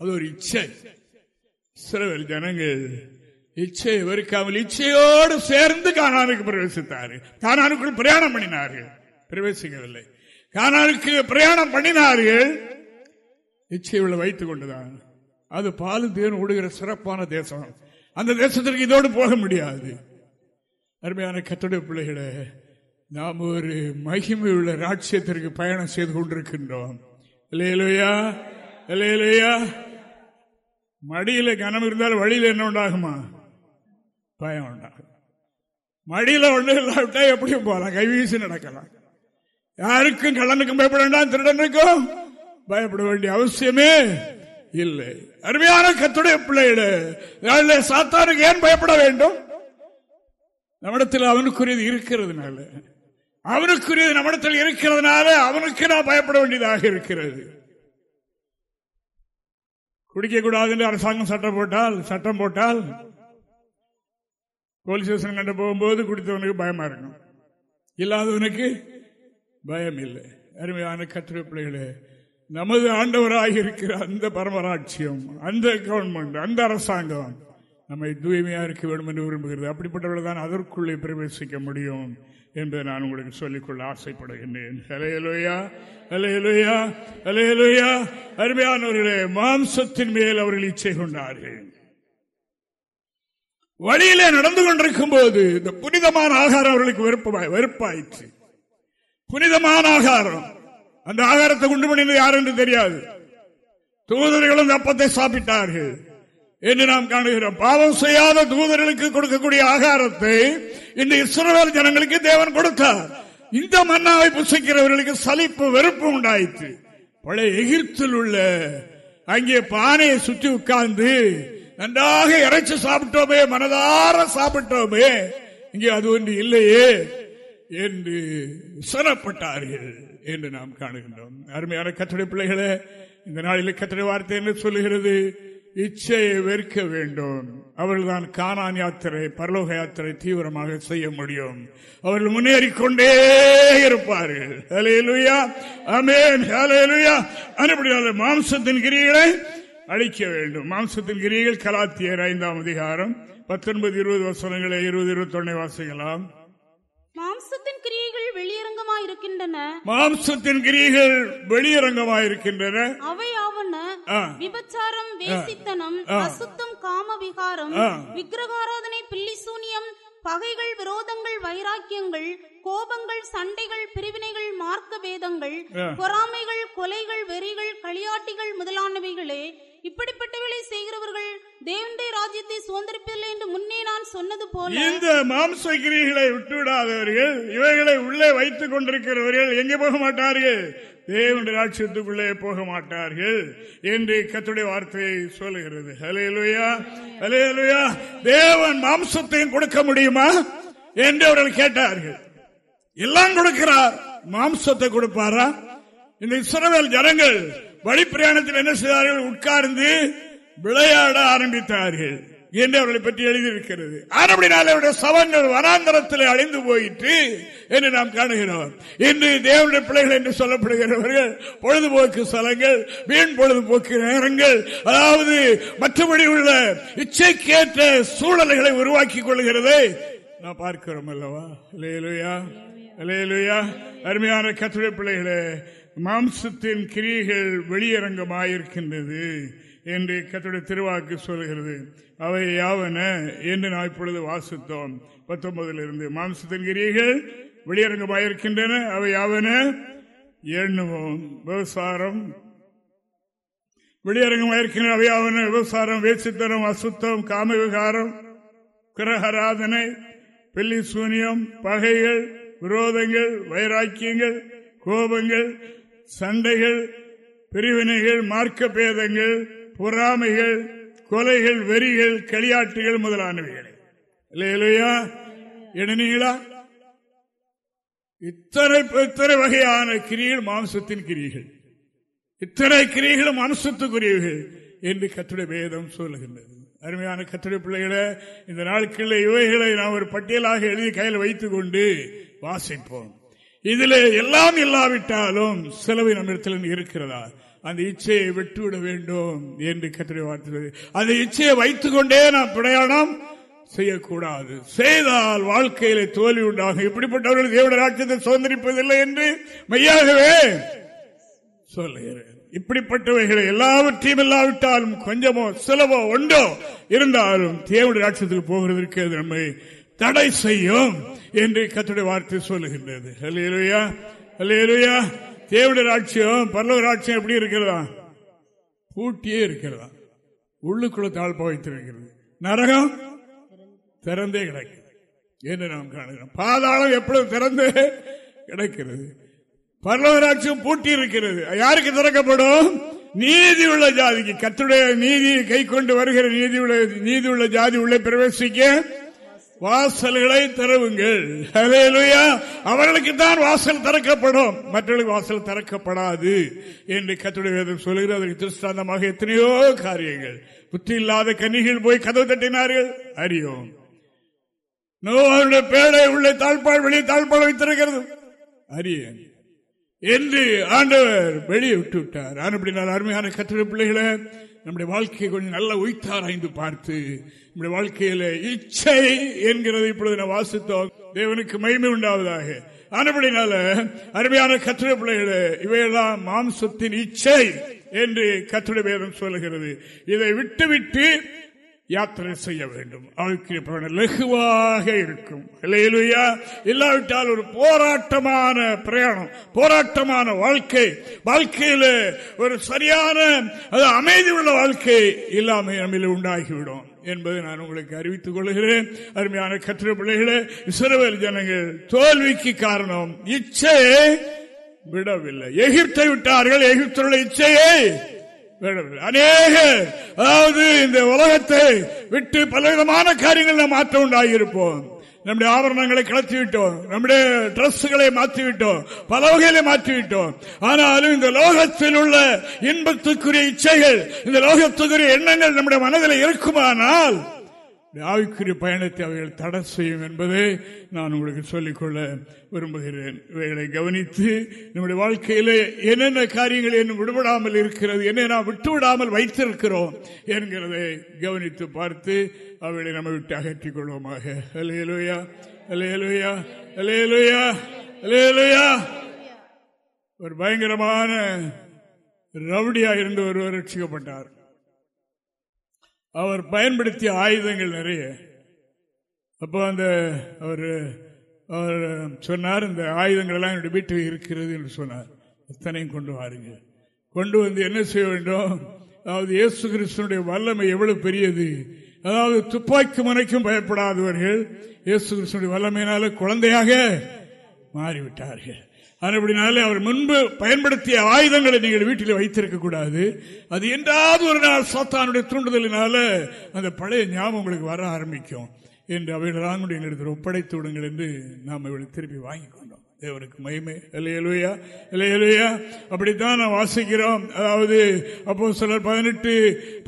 அது ஒரு இச்சை. சிறுவர் ஜனங்கள் இச்சையை வெறுக்காமல் இச்சையோடு சேர்ந்து காணானுக்கு பிரவேசித்தார். காணானுக்குள் பிரயாணம் பண்ணினார்கள். பிரவேசிக்கவில்லை. காணானுக்கு பிரயாணம் பண்ணினார்கள். உள்ள வைத்துக் கொண்டுதான் அது பாலும் தேன் ஓடுகிற சிறப்பான தேசம். அந்த தேசத்திற்கு இதோடு போக முடியாது. அருமையான கத்துடைய பிள்ளைகளை நாம் ஒரு மகிமை உள்ள ராட்சியத்திற்கு பயணம் செய்து கொண்டிருக்கின்றோம். இல்லையிலையா இல்லையிலையா மடியில கனம் இருந்தால் வழியில் என்ன உண்டாகுமா? பயம் உண்டாகும். மடியில ஒண்ணு இல்லாவிட்டா எப்படியும் போகலாம். கைவீசி நடக்கலாம். யாருக்கும் கள்ளனுக்கும் பயப்பட வேண்டாம் திருடனுக்கும் பயப்பட வேண்டிய அவசியமே இல்லை. அருமையான கத்துடைய பிள்ளைகள சாத்தானுக்கு ஏன் பயப்பட வேண்டும்? நம்மிடத்தில் அவனுக்குரியது இருக்கிறதுனால. அவனுக்குரியது நம்மிடத்தில் இருக்கிறதுனால அவனுக்கு நான் பயப்பட வேண்டியதாக இருக்கிறது. குடிக்கக்கூடாது என்று அரசாங்கம் சட்டம் போட்டால் சட்டம் போட்டால் போலீஸ் ஸ்டேஷன் கண்டு போகும்போது குடித்தவனுக்கு பயமா இருக்கும் இல்லாதவனுக்கு பயம் இல்லை. அருமையான கத்திர பிள்ளைகளே நமது ஆண்டவராக இருக்கிற அந்த பரமராட்சியம் அந்த கவர்மெண்ட் அந்த அரசாங்கம் நம்மை தூய்மையாக இருக்க வேண்டும் என்று விரும்புகிறது. அப்படிப்பட்டவர்கள் தான் அதற்குள்ளே பிரவேசிக்க முடியும் என்று நான் உங்களுக்கு சொல்லிக்கொள்ள ஆசைப்படுகின்றேன். அலையலுயா அலையலுயா அலையலுயா அருமையானவர்களே மாம்சத்தின் மேல் அவர்கள் இச்சை கொண்டார்கள். வழியிலே நடந்து கொண்டிருக்கும் போது இந்த புனிதமான ஆகாரம் அவர்களுக்கு வெறுப்பாயிற்று. புனிதமான ஆகாரம். அந்த ஆகாரத்தை உண்டு பண்ணினது யார் என்று தெரியாது. தூதர்கள் அந்த அப்பத்தை சாப்பிட்டார்கள். என்று நாம் காணுகிறோம். பாவம் செய்யாத தூதர்களுக்கு கொடுக்கக்கூடிய ஆகாரத்தை இந்த இஸ்ரோவேல் ஜனங்களுக்கு தேவன் கொடுத்தார். இந்த மன்னாவை புசிக்கிறவர்களுக்கு சலிப்பு வெறுப்பு உண்டாயிற்று. பழைய எகிர்த்தில் உள்ள அங்கே பானையை சுற்றி உட்கார்ந்து நன்றாக இறைச்சி சாப்பிட்டோமே மனதார சாப்பிட்டோமே இங்கே அது ஒன்று இல்லையே. என்று சனப்பட்டார்கள் என்று நாம் காணுகின்றோம். அருமையான கத்தடை பிள்ளைகளே இந்த நாளில் கத்தடை வார்த்தை என்ன சொல்லுகிறது? இச்சையை வெறுக்க வேண்டும். அவர்கள்தான் காணான் யாத்திரை பரலோக யாத்திரை தீவிரமாக செய்ய முடியும். அவர்கள் முன்னேறி கொண்டே இருப்பார்கள் மாம்சத்தின் கிரிகளை அழிக்க வேண்டும். மாம்சத்தின் கிரிகள் கலாத்தியர் ஐந்தாம் அதிகாரம் பத்தொன்பது இருபது வசனங்களை இருபது இருபத்தி ஒன்னை வாசிக்கலாம். மாம்சத்தின் கிரியைகள் வெளியரங்கமாய் இருக்கின்றன மாம்சத்தின் கிரியைகள் வெளியரங்கமாய் இருக்கின்றன அவை ஆவன விபச்சாரம் வேசித்தனம் அசுத்தம் காம விகாரம் விக்கிரகாராதனை பில்லி சூனியம் பகைகள் விரோதங்கள் வைராக்கியங்கள் கோபங்கள் சண்டைகள் பிரிவினைகள் மார்க்க வேதங்கள் பொறாமைகள் கொலைகள் வெறிகள் களியாட்டிகள் முதலானவைகளே இப்படிப்பட்டவர்களை செய்கிறவர்கள் தேவனுடைய ராஜ்யத்தை சுதந்திரிப்பதில்லை என்று முன்னே நான் சொன்னது போல இந்த மாம்ச கிரிகளை விட்டுவிடாதவர்கள் இவைகளை உள்ளே வைத்துக் கொண்டிருக்கிறவர்கள் எங்கே போக மாட்டார்கள்? தேவனுடைய ராட்சியத்துக்குள்ளே போக மாட்டார்கள் என்று கத்துடைய வார்த்தையை சொல்லுகிறது. ஹலேலுயா ஹலேலுயா தேவன் மாம்சத்தையும் கொடுக்க முடியுமா? என்று அவர்கள் கேட்டார்கள். எல்லாம் கொடுக்கிறார். மாம்சத்தை கொடுப்பாரா? இந்த இஸ்ரவேல் ஜனங்கள் வழிப்பிரயாணத்தில் என்ன செய்தார்கள்? உட்கார்ந்து விளையாட ஆரம்பித்தார்கள். என்று அவர்களை பற்றி எழுதியிருக்கிறது. ஆனப்படினால் அவருடைய சவங்கள் வனாந்தரத்தில் அழிந்து போயிட்டு என்று நாம் காணுகிறோம். இன்று தேவனுடைய பிள்ளைகள் என்று சொல்லப்படுகிறவர்கள் பொழுதுபோக்கு ஸ்தலங்கள் வீண் பொழுதுபோக்கு நேரங்கள் அதாவது மற்றபடி உள்ள இச்சைக்கேற்ற சூழல்களை உருவாக்கி கொள்கிறதை நான் பார்க்கிறோம் அல்லவா? லேலுயா லேலுயா அருமையான கத்துடைய பிள்ளைகளே மாம்சத்தின் கிரியைகள் வெளியரங்கமாயிருக்கின்றது என்று கத்துடைய திருவாக்கு சொல்கிறது. அவை யாவன? என்று நான் இப்பொழுது வாசித்தோம். பத்தொன்பதுல இருந்து மாம்சத்தின் கிரியைகள் வெளியரங்கமாயிருக்கின்றன அவை யாவன? எண்ணுவோம். விவசாரம் வெளியரங்கமாயிருக்கின்றன அவை யாவன? விவசாரம் வேசித்தனம் அசுத்தம் காம விகாரம் கிரகராதனை பெல்லி சூனியம் பகைகள் விரோதங்கள் வைராக்கியங்கள் கோபங்கள் சண்டைகள் பிரிவினைகள் மார்க்க பேதங்கள் பொறாமைகள் கொலைகள் வெறிகள் களியாட்டுகள் முதலானவைகள். இல்லையா எண்ணீங்களா இத்தனை இத்தனை வகையான கிரிகள் மாம்சத்தின் கிரிகள் இத்தனை கிரிகளும் மாம்சத்துக்குரியவர்கள் என்று கத்துடைய வேதம் சொல்லுகின்றது. அருமையான கத்துடைய பிள்ளைகளை இந்த நாட்களில் இவைகளை நாம் ஒரு பட்டியலாக எழுதி கையில் வைத்துக் கொண்டு வாசிப்போம். இதுல எல்லாம் இல்லாவிட்டாலும் செலவு நம்மிடத்தில் இருக்கிறதா? அந்த இச்சையை விட்டுவிட வேண்டும் என்று கத்திரை வார்த்தை அந்த இச்சையை வைத்துக் கொண்டே நாம் பிரயாணம் செய்யக்கூடாது. செய்தால் வாழ்க்கையில தோல்வி உண்டாகும். இப்படிப்பட்டவர்கள் தேவட ராட்சியத்தை சுதந்திரிப்பதில்லை என்று மையாகவே சொல்லுகிறேன். இப்படிப்பட்டவைகளை எல்லாவற்றையும் இல்லாவிட்டாலும் கொஞ்சமோ சிலவோ ஒன்றோ இருந்தாலும் தேவடைய ராட்சத்துக்கு போகிறதற்கு நம்மை தடை செய்யும். என்று கத்துடைய வார்த்தை சொல்லுகின்றது. அல்லையா அல்லையா தேவடைய ராட்சியம் பல்லவ ராட்சியம் எப்படி இருக்கிறதா? பூட்டியே இருக்கிறதா? உள்ளுக்குள்ள தாழ்ப்ப வைத்திருக்கிறது. நரகம் திறந்தே கிடக்கிறது என்று நாம் காணுகிறோம். பாதாளம் எப்பொழுது திறந்து கிடக்கிறது? பரலவராட்சியம் பூட்டி இருக்கிறது. யாருக்கு திறக்கப்படும்? நீதி உள்ள ஜாதிக்கு. கத்துடைய நீதியை கை கொண்டு வருகிற நீதி உள்ள நீதி உள்ள ஜாதி உள்ளே பிரவேசிக்க வாசல்களை திறவுங்கள். அவர்களுக்கு தான் வாசல் திறக்கப்படும். மற்றவர்களுக்கு வாசல் திறக்கப்படாது என்று கத்துடைய வேதம் சொல்லுகிறது. அதற்கு திருஷ்டாந்தமாக எத்தனையோ காரியங்கள். புத்தி இல்லாத கன்னிகள் போய் கதவு தட்டினார்கள். அறியோம். நோவனுடைய பேடை உள்ள தாழ்பாள் வெளியே தாழ்பாள் வைத்திருக்கிறது. அறியேன். என்று ஆண்டவர் வெளியே விட்டு விட்டார் அப்படினால் அருமையான கத்திர பிள்ளைகளை நம்முடைய வாழ்க்கையை கொஞ்சம் நல்ல உய்த்தாராய்ந்து பார்த்து நம்முடைய வாழ்க்கையில இச்சை என்கிறது இப்பொழுது நான் வாசித்தோம். தேவனுக்கு மகிமை உண்டாவதாக. ஆனபடினால அருமையான கத்திர பிள்ளைகளே இவையெல்லாம் மாம்சத்தின் இச்சை என்று கத்திர வேதம் சொல்லுகிறது. இதை விட்டுவிட்டு யாத்திரை செய்ய வேண்டும். அவருக்கு லகுவாக இருக்கும். இல்லாவிட்டால் ஒரு போராட்டமான பிரயாணம் போராட்டமான வாழ்க்கை. வாழ்க்கையில ஒரு சரியான அமைதி உள்ள வாழ்க்கை இல்லாமல் நம்மில் உண்டாகிவிடும் என்பதை நான் உங்களுக்கு அறிவித்துக் கொள்கிறேன். அருமையான கற்ற பிள்ளைகளே இஸ்ரவேல் ஜனங்கள் தோல்விக்கு காரணம் இச்சையை விடவில்லை. எகிப்தை விட்டார்கள் எகிப்துள்ள இச்சையை அநேக அதாவது இந்த உலகத்தை விட்டு பலவிதமான காரியங்கள் நாம் மாற்றம் உண்டாகியிருப்போம். நம்முடைய ஆபரணங்களை கிளத்தி விட்டோம் நம்முடைய டிரெஸ்களை மாற்றிவிட்டோம். பல வகையில மாற்றிவிட்டோம். ஆனாலும் இந்த லோகத்தில் உள்ள இன்பத்துக்குரிய இச்சைகள் இந்த லோகத்துக்குரிய எண்ணங்கள் நம்முடைய மனதில் இருக்குமானால் ஆவிக்குரிய பயணத்தை அவைகள் தடை செய்யும் என்பதை நான் உங்களுக்கு சொல்லிக்கொள்ள விரும்புகிறேன். இவைகளை கவனித்து நம்முடைய வாழ்க்கையிலே என்னென்ன காரியங்கள் என்ன விடுபடாமல் இருக்கிறது என்ன நாம் விட்டுவிடாமல் வைத்திருக்கிறோம் என்கிறதை கவனித்து பார்த்து அவைகளை நம்ம விட்டு அகற்றிக் கொள்வோமாக. அலையலுயா அலையலுயா அலையலுயா அலையலுயா ஒரு பயங்கரமான ரவுடியா இருந்து ஒருவர் ரட்சிக்கப்பட்டார். அவர் பயன்படுத்திய ஆயுதங்கள் நிறைய. அப்போ அந்த அவர் அவர் சொன்னார் இந்த ஆயுதங்கள் எல்லாம் என்னுடைய வீட்டில் இருக்கிறது என்று சொன்னார். அத்தனையும் கொண்டு வாருங்க. கொண்டு வந்து என்ன செய்ய வேண்டும்? அதாவது இயேசு கிறிஸ்தனுடைய வல்லமை எவ்வளவு பெரியது? அதாவது துப்பாக்கி முனைக்கும் பயப்படாதவர்கள் இயேசு கிறிஸ்தனுடைய வல்லமையினால குழந்தையாக மாறிவிட்டார்கள். அப்படினாலே அவர் முன்பு பயன்படுத்திய ஆயுதங்களை நீங்கள் வீட்டில் வைத்திருக்க கூடாது. அது என்றாவது ஒரு நாள் சத்தானுடைய தூண்டுதலினால அந்த பழைய ஞாபகம் உங்களுக்கு வர ஆரம்பிக்கும் என்று அவைகள் ஆங்குடைய எங்களுக்கு ஒப்படைத்து விடுங்கள் என்று நாம் இவளை திருப்பி வாங்கி கொண்டோம். தேவனுக்கு மகிமை. இல்லையலுயா இல்லையலுயா அப்படித்தான் நாம் வாசிக்கிறோம். அதாவது அப்போ சிலர் பதினெட்டு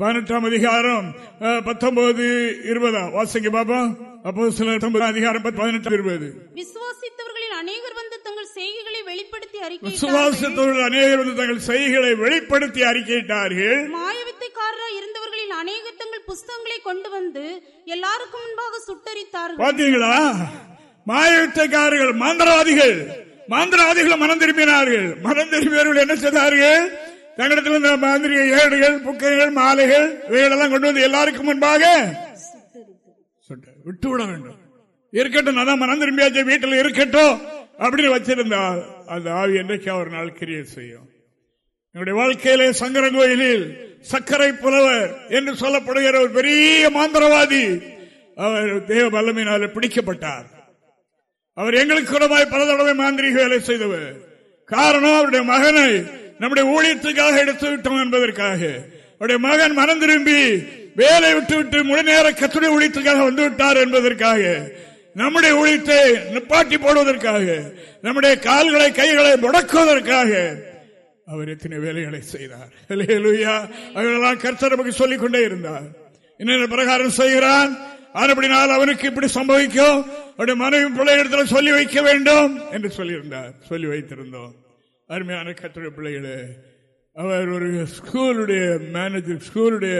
பதினெட்டாம் அதிகாரம் பத்தொன்பது இருபதா? வாசிக்க பாப்பா. அப்போ சிலர் அதிகாரம் பதினெட்டு இருபது. விசுவாசித்தவர்களில் அநேகர் வந்து தங்கள் செய்கைகளை வெளிப்படுத்தி அறிக்கை விசுவாசத்தவர்கள் அநேகர் வந்து தங்கள் செய்கைகளை வெளிப்படுத்தி அறிக்கையிட்டார்கள். மாயவித்தைக்காரராக இருந்தவர்களில் அநேகர் தங்கள் புஸ்தகங்களை கொண்டு வந்து எல்லாருக்கும் முன்பாக சுட்டரித்தார்கள். பாத்தீங்களா? மாயவித்தைக்காரர்கள் மந்திரவாதிகள் மாந்திரவாதிகள் மனம் திரும்பினார்கள். மனம் திரும்பியவர்கள் என்ன செய்தார்கள்? தங்களிடத்தில் இருந்த மாந்திரிக ஏடுகள் புக்கைகள் மாலைகள் இவைகளெல்லாம் கொண்டு வந்து எல்லாருக்கும் முன்பாக விட்டு விட வேண்டும். இருக்கட்டும் நான் மனம் திரும்பியாச்சு. வீட்டில் இருக்கட்டும். அப்படின்னு வச்சிருந்தால் அந்த ஆவி என்றைக்கு ஒரு நாள் கிரியை செய்யும். என்னுடைய வாழ்க்கையிலே சங்கரங்கோயிலில் சக்கரை புலவர் என்று சொல்லப்படுகிற ஒரு பெரிய மாந்திரவாதி அவர் தேவ வல்லமையினால பிடிக்கப்பட்டார். அவர் எங்களுக்கு கூடமாய் பல தடவை மாந்திரிக வேலை செய்தவர். காரணம் அவருடைய மகனை நம்முடைய ஊழியத்துக்காக எடுத்து விட்டோம் என்பதற்காக. அவருடைய மகன் மனம் திரும்பி வேலை விட்டு விட்டு முழு நேர கத்துடைய ஊழியத்துக்காக வந்து விட்டார் என்பதற்காக. நம்முடைய ஊழியத்தை நிப்பாட்டி போடுவதற்காக நம்முடைய கால்களை கைகளை முடக்குவதற்காக அவர் எத்தனை வேலைகளை செய்தார். அவர்களெல்லாம் கர்த்தர் நமக்கு சொல்லிக் கொண்டே இருந்தார். என்னென்ன பிரகாரம் செய்கிறான்? அப்படினால் அவனுக்கு இப்படி சம்பவிக்கும். அவருடைய மனைவி பிள்ளைகளிடத்துல சொல்லி வைக்க வேண்டும் என்று சொல்லியிருந்தார். சொல்லி வைத்திருந்தோம். அருமையான கத்துடைய பிள்ளைகளே அவர் ஒரு ஸ்கூலுடைய மேனேஜர் ஸ்கூலுடைய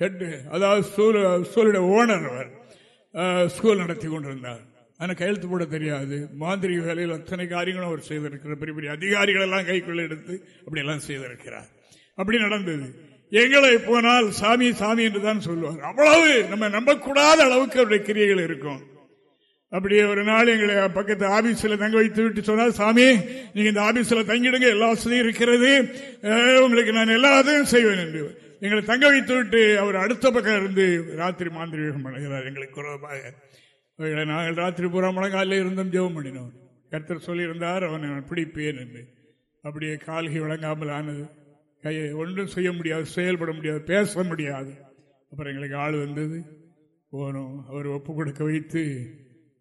ஹெட் அதாவது ஸ்கூலுடைய ஓனர் அவர். ஸ்கூல் நடத்தி கொண்டிருந்தார். ஆனால் கையெழுத்து போட தெரியாது. மாந்திரிக வேலையில் அத்தனை காரியங்களும் அவர் செய்திருக்கிறார். பெரிய பெரிய அதிகாரிகள் எல்லாம் கைக்குள்ள எடுத்து அப்படி எல்லாம் செய்திருக்கிறார். அப்படி நடந்தது. எங்களை போனால் சாமி சாமி என்று தான் சொல்லுவார். அவ்வளவு நம்ம நம்பக்கூடாத அளவுக்கு அவருடைய கிரியைகள் இருக்கும். அப்படியே ஒரு நாள் எங்களை பக்கத்து ஆபீஸ்ல தங்க வைத்து விட்டு சொன்னால் சாமி நீங்க இந்த ஆபீஸ்ல தங்கிடுங்க. எல்லா வசதியும் இருக்கிறது. உங்களுக்கு நான் எல்லாத்தையும் செய்வேன் என்று. எங்களை தங்க வைத்து விட்டு அவர் அடுத்த பக்கம் இருந்து ராத்திரி மாந்திரிகம் பண்ணுகிறார் எங்களுக்கு குரமாக நாங்கள் ராத்திரி பூரா முழங்காலில் இருந்தும் ஜெபம் பண்ணினோம். கர்த்தர் சொல்லியிருந்தார் அவனை நான் பிடிப்பேன் என்று. அப்படியே கால்கை வழங்காமல் ஆனது. கையை ஒன்றும் செய்ய முடியாது செயல்பட முடியாது பேச முடியாது. அப்புறம் எங்களுக்கு ஆள் வந்தது. போனோம். அவர் ஒப்பு கொடுக்க வைத்து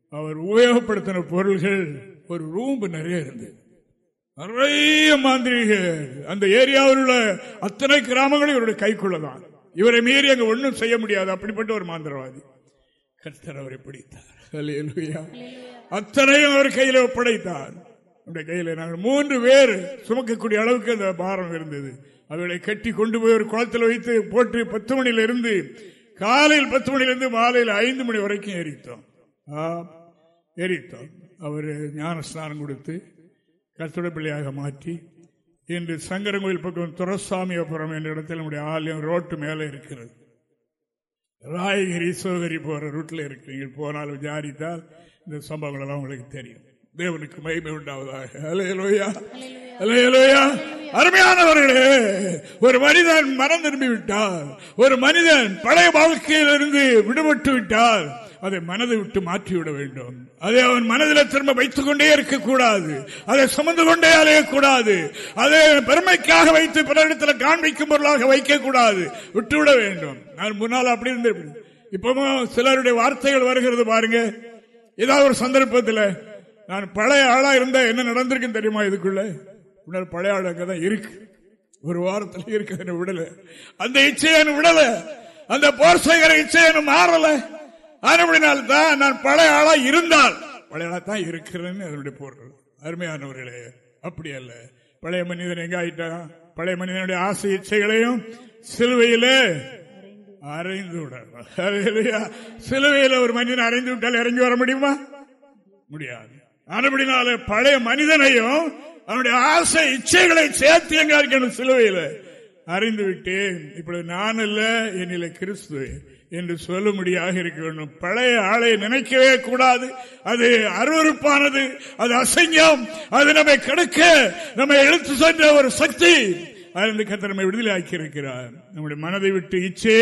அவர் உபயோகப்படுத்தின பொருள்கள் ஒரு ரூம்பு நிறைய இருந்தது. நிறைய மாந்திரிகள் அந்த ஏரியாவில் உள்ள அத்தனை கிராமங்களும் இவருடைய கைக்குள்ளதான். இவரை மீறி அங்க ஒன்றும் செய்ய முடியாது. அப்படிப்பட்ட ஒரு மாந்திரவாதி. கர்த்தர் அவரை பிடித்தார். அத்தனையும் அவர் கையில ஒப்படைத்தார். கையில நாங்கள் மூன்று பேர் சுமக்கக்கூடிய அளவுக்கு அந்த பாரம் இருந்தது. அவர்களை கட்டி கொண்டு போய் ஒரு குளத்தில் வைத்து போட்டு பத்து மணியில இருந்து காலையில் பத்து மணிலிருந்து மாலையில் ஐந்து மணி வரைக்கும் எரித்தோம். எரித்தோம். அவர் ஞான ஸ்நானம் கொடுத்து கத்துட பிள்ளையாக மாற்றி இன்று சங்கரங்கோயில் பக்கம் துரசாமியபுரம் என்ற இடத்தில் நம்முடைய ஆலயம் ரோட்டு மேலே இருக்கிறது. ராயகிரி சிவகரி போற ரூட்ல இருக்கிறீங்க போனால் விசாரித்தால் இந்த சம்பவங்கள் எல்லாம் உங்களுக்கு தெரியும். தேவனுக்கு மகிமை உண்டாவதாக. அலையலோயா அலையலோயா அருமையானவர்களே ஒரு மனிதன் மனம் திரும்பி விட்டால் ஒரு மனிதன் பழைய வாழ்க்கையிலிருந்து விடுபட்டு விட்டால் அதை மனதை விட்டு மாற்றிவிட வேண்டும். அதை அவன் மனதில் திரும்ப வைத்துக் கொண்டே இருக்கக்கூடாது. அதை சுமந்து கொண்டே அலையக்கூடாது. அதை பெருமைக்காக வைத்து பிறரிடத்தில் காண்பிக்கும் பொருளாக வைக்கக்கூடாது. விட்டுவிட வேண்டும். நான் முன்னால் அப்படி இருந்து இப்பவும் சிலருடைய வார்த்தைகள் வருகிறது பாருங்க. ஏதாவது ஒரு சந்தர்ப்பத்தில் நான் பழைய ஆளா இருந்தா என்ன நடந்திருக்குன்னு தெரியுமா இதுக்குள்ள? உன்னால் பழைய ஆள் அங்கதான் இருக்கு. ஒரு வாரத்தில் இருக்கு விடல. அந்த இச்சையை விடல. அந்த போர் செய்கிற இச்சையை மாறல. தான் நான் பழைய ஆளா இருந்தால். பழைய ஆளா தான் இருக்கிறேன்னு அதனுடைய பொருள். அருமையானவர்களே அப்படி அல்ல. பழைய மனிதன் எங்க ஆயிட்டான்? பழைய மனிதனுடைய ஆசை இச்சைகளையும் சிலுவையிலே அரைந்து விட சிலுவையில் ஒரு மனிதன் அரைந்து விட்டால் இறங்கி வர முடியுமா? முடியாது. அதுபடினால பழைய மனிதனையும் அவனுடைய ஆசை இச்சைகளை சேர்த்து எங்க இருக்கணும்? சிலுவையில். அறிந்து விட்டேன். இப்படி நான் அல்ல என்னில கிறிஸ்துவேன் என்று சொல்லும்படியாக இருக்க வேண்டும் பழைய ஆளை நினைக்கவே கூடாது. அது அருவறுப்பானது அது அசைஞ்சம். அது நம்மை கெடுக்க நம்மை எழுத்து சென்ற ஒரு சக்தி. அதிலிருந்து கத்த நம்மை விடுதலை ஆக்கியிருக்கிறார். நம்முடைய மனதை விட்டு இச்சே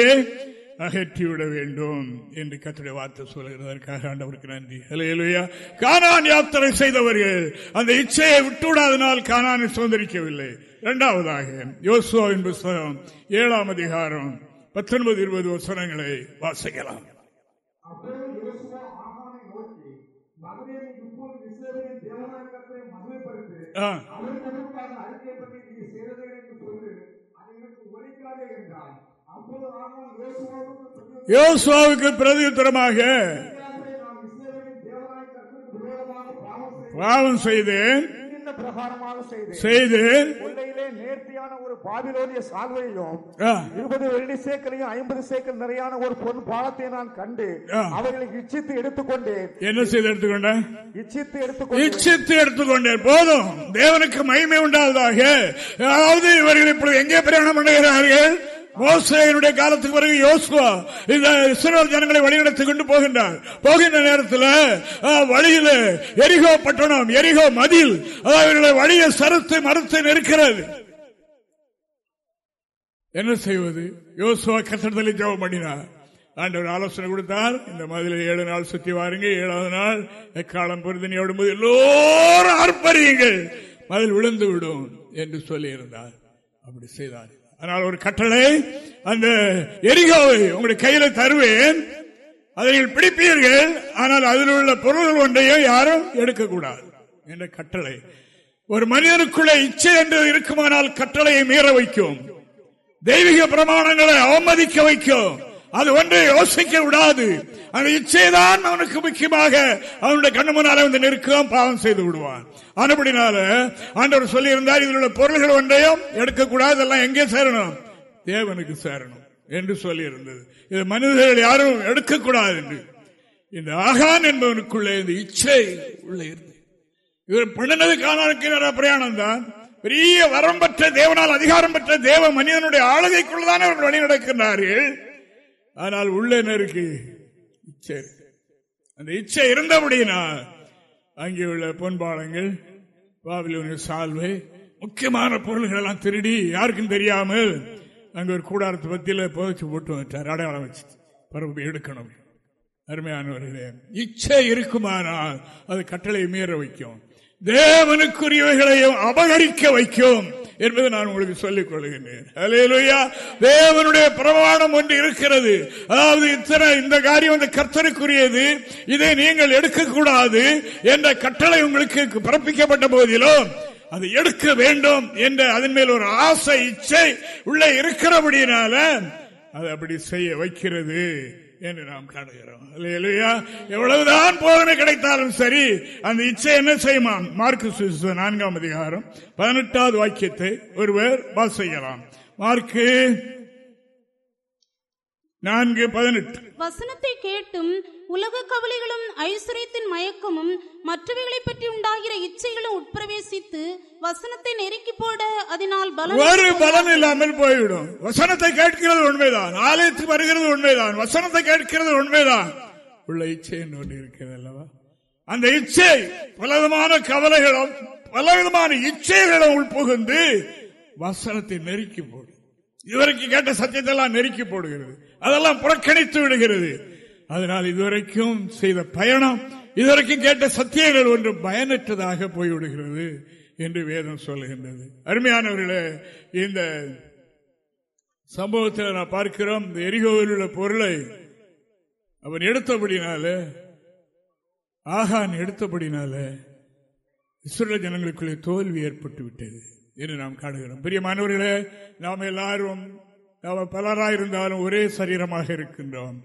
அகற்றிவிட வேண்டும் என்று கத்துடைய வார்த்தை சொல்கிறதற்காக ஆண்டவருக்கு நன்றி. அலையலுயா காணான் யாத்திரை செய்தவர்கள் அந்த இச்சையை விட்டுவிடாதனால் கானானை சுதந்திரிக்கவில்லை. இரண்டாவதாக யோசுவாவின் புஸ்தகம் ஏழாம் அதிகாரம் பத்தொன்பது இருபது வசனங்களை வாசிக்கலாம். யோசுவாவுக்கு பிரதியுத்தரமாக பாவம் செய்தேன். சொன்ன பிரகாரமாக செய்து செய்து கொள்ளையிலே நேர்த்தியான ஒரு பாபிலோனிய சால்வையும் ஆ, இருபது வெள்ளி சேக்கலையும் ஐம்பது சேக்கல் நிறையான ஒரு பொன் பாலத்தை நான் கண்டு ஆ. அவைகளை இச்சித்து எடுத்துக்கொண்டேன். என்ன செய்து எடுத்துக்கொண்ட இச்சித்து எடுத்துக்கொண்டு இச்சித்து எடுத்துக்கொண்டேன். போதும். தேவனுக்கு மகிமை உண்டாவதாக. அதாவது இவர்கள் இப்பொழுது எங்கே பிரயாணம் பண்ணுகிறார்கள்? மோசையினுடைய காலத்துக்கு பிறகு யோசுவா இந்த இஸ்ரேல் ஜனங்களை வழிநடத்தி கொண்டு போகின்றார். போகின்ற நேரத்தில் வழியில எரிகோ பட்டணம் எரிகோ மதில் அதாவது வழியை சரத்து மறுத்து நிற்கிறது என்ன செய்வது? யோசுவா கட்டடத்தில் ஜெபம் பண்ணினார். ஆண்டவர் ஆலோசனை கொடுத்தார். இந்த மதில ஏழு நாள் சுத்தி வாருங்க. ஏழாவது நாள் எக்காலம் பொருந்தனி விடும்போது எல்லோரும் ஆர்ப்பரியுங்கள் மதில் விழுந்து விடும் என்று சொல்லியிருந்தார். அப்படி செய்தார். அதனால் ஒரு கட்டளை அந்த எரிகாவை உங்களுடைய கையில தருவேன். அதை நீங்கள் பிடிப்பீர்கள் ஆனால் அதில் உள்ள பொருள்கள் ஒன்றையும் யாரும் எடுக்கக்கூடாது என்ற கட்டளை. ஒரு மனிதனுக்குள்ள இச்சை என்று இருக்குமானால் கட்டளையை மீற வைக்கும். தெய்வீக பிரமாணங்களை அவமதிக்க வைக்கும். அது ஒன்றை யோசிக்க விடாது. அந்த இச்சைதான் அவனுக்கு முக்கியமாக. அவனுடைய கண்ணு முன்னால வந்து நிற்கும் பாவம் செய்து விடுவான். அதுபடினால ஆண்டவர் சொல்லி இருந்தார் இதில் உள்ள பொருள்கள் ஒன்றையும் எடுக்கக்கூடாது எல்லாம் எங்கே சேரணும்? தேவனுக்கு சேரணும் என்று சொல்லி இருந்தது இது மனிதர்கள் யாரும் எடுக்கக்கூடாது என்று. இந்த ஆகான் என்பவனுக்குள்ளே இந்த இச்சை உள்ளே இருந்தது. இவர் பண்ணினது காணாத பிரயாணம் தான். பெரிய வரம் பெற்ற தேவனால் அதிகாரம் பெற்ற தேவ மனிதனுடைய ஆளுகைக்குள்ளதானே அவர்கள் வழி நடக்கின்றார்கள் ஆனால் உள்ளே நெருக்கு இச்சை. அந்த இச்சை இருந்தபடியினால் அங்கே உள்ள பொன்பாலங்கள் பாபிலோனிய சால்வை முக்கியமான பொருள்கள் எல்லாம் திருடி யாருக்கும் தெரியாமல் அங்க ஒரு கூடாரத்து பத்தியில புதைச்சு போட்டு வச்சார் அடையாளம் வச்சு பரப்பு எடுக்கணும். அருமையானவர்களே இச்சை இருக்குமானால் அது கட்டளை மீற வைக்கும். தேவனுக்குரியவைகளையும் அபகரிக்க வைக்கும். என்பதை நான் உங்களுக்கு சொல்லிக் கொள்கிறேன். தேவனுடைய பிரமாணம் ஒன்று இருக்கிறது. அதாவது இத்தனை இந்த காரியம் வந்து கர்த்தருக்குரியது. இதை நீங்கள் எடுக்கக்கூடாது என்ற கட்டளை உங்களுக்கு பிறப்பிக்கப்பட்ட போதிலும் அதை எடுக்க வேண்டும் என்ற அதன் மேல் ஒரு ஆசை இச்சை உள்ளே இருக்கிறபடியினால அது அப்படி செய்ய வைக்கிறது. என்று நாம் காணுகிறோம். எவ்வளவுதான் போதனை கிடைத்தாலும் சரி அந்த இச்சை என்ன செய்யுமான் மார்க்கு நான்காம் அதிகாரம் பதினெட்டாவது வாக்கியத்தை ஒருவர் வாசிக்கலாம் மார்க்கு நான்கு பதினெட்டு. வசனத்தை கேட்டும் உலக கவலைகளும் ஐஸ்வர்யத்தின் மயக்கமும் மற்றவைகளை பற்றி உண்டாகிற இச்சைகளும் உட்பிரவேசித்து வசனத்தை நெருக்கி போட அதனால் பலம் ஒரு பலன் இல்லாமல் போய்விடும். வசனத்தை கேட்கிறது உண்மைதான். ஆலயத்துக்கு வருகிறது உண்மைதான். வசனத்தை கேட்கிறது உண்மைதான். உள்ள இச்சை என்று ஒன்று இருக்கிறது அல்லவா? அந்த இச்சை பலவிதமான கவலைகளும் பலவிதமான இச்சைகளும் உள்புகுந்து வசனத்தை நெருக்கி போடும். இதுவரைக்கும் கேட்ட சத்தியத்தை எல்லாம் நெருக்கி போடுகிறது. அதெல்லாம் புறக்கணித்து விடுகிறது. அதனால் இதுவரைக்கும் செய்த பயணம் இதுவரைக்கும் கேட்ட சத்தியங்கள் ஒன்று பயனற்றதாக போய்விடுகிறது என்று வேதம் சொல்லுகின்றது. அருமையானவர்களே இந்த சம்பவத்தில் நான் பார்க்கிறோம் இந்த எரிகோவில் உள்ள பொருளை அவன் எடுத்தபடினால ஆகான் எடுத்தபடினால இஸ்ரேல் ஜனங்களுக்குள்ளே தோல்வி ஏற்பட்டு விட்டது என்று நாம் காணுகிறோம். பிரியமானவர்களே நாம் எல்லாரும் நாம் பலராயிருந்தாலும் ஒரே சரீரமாக இருக்கின்றோம்.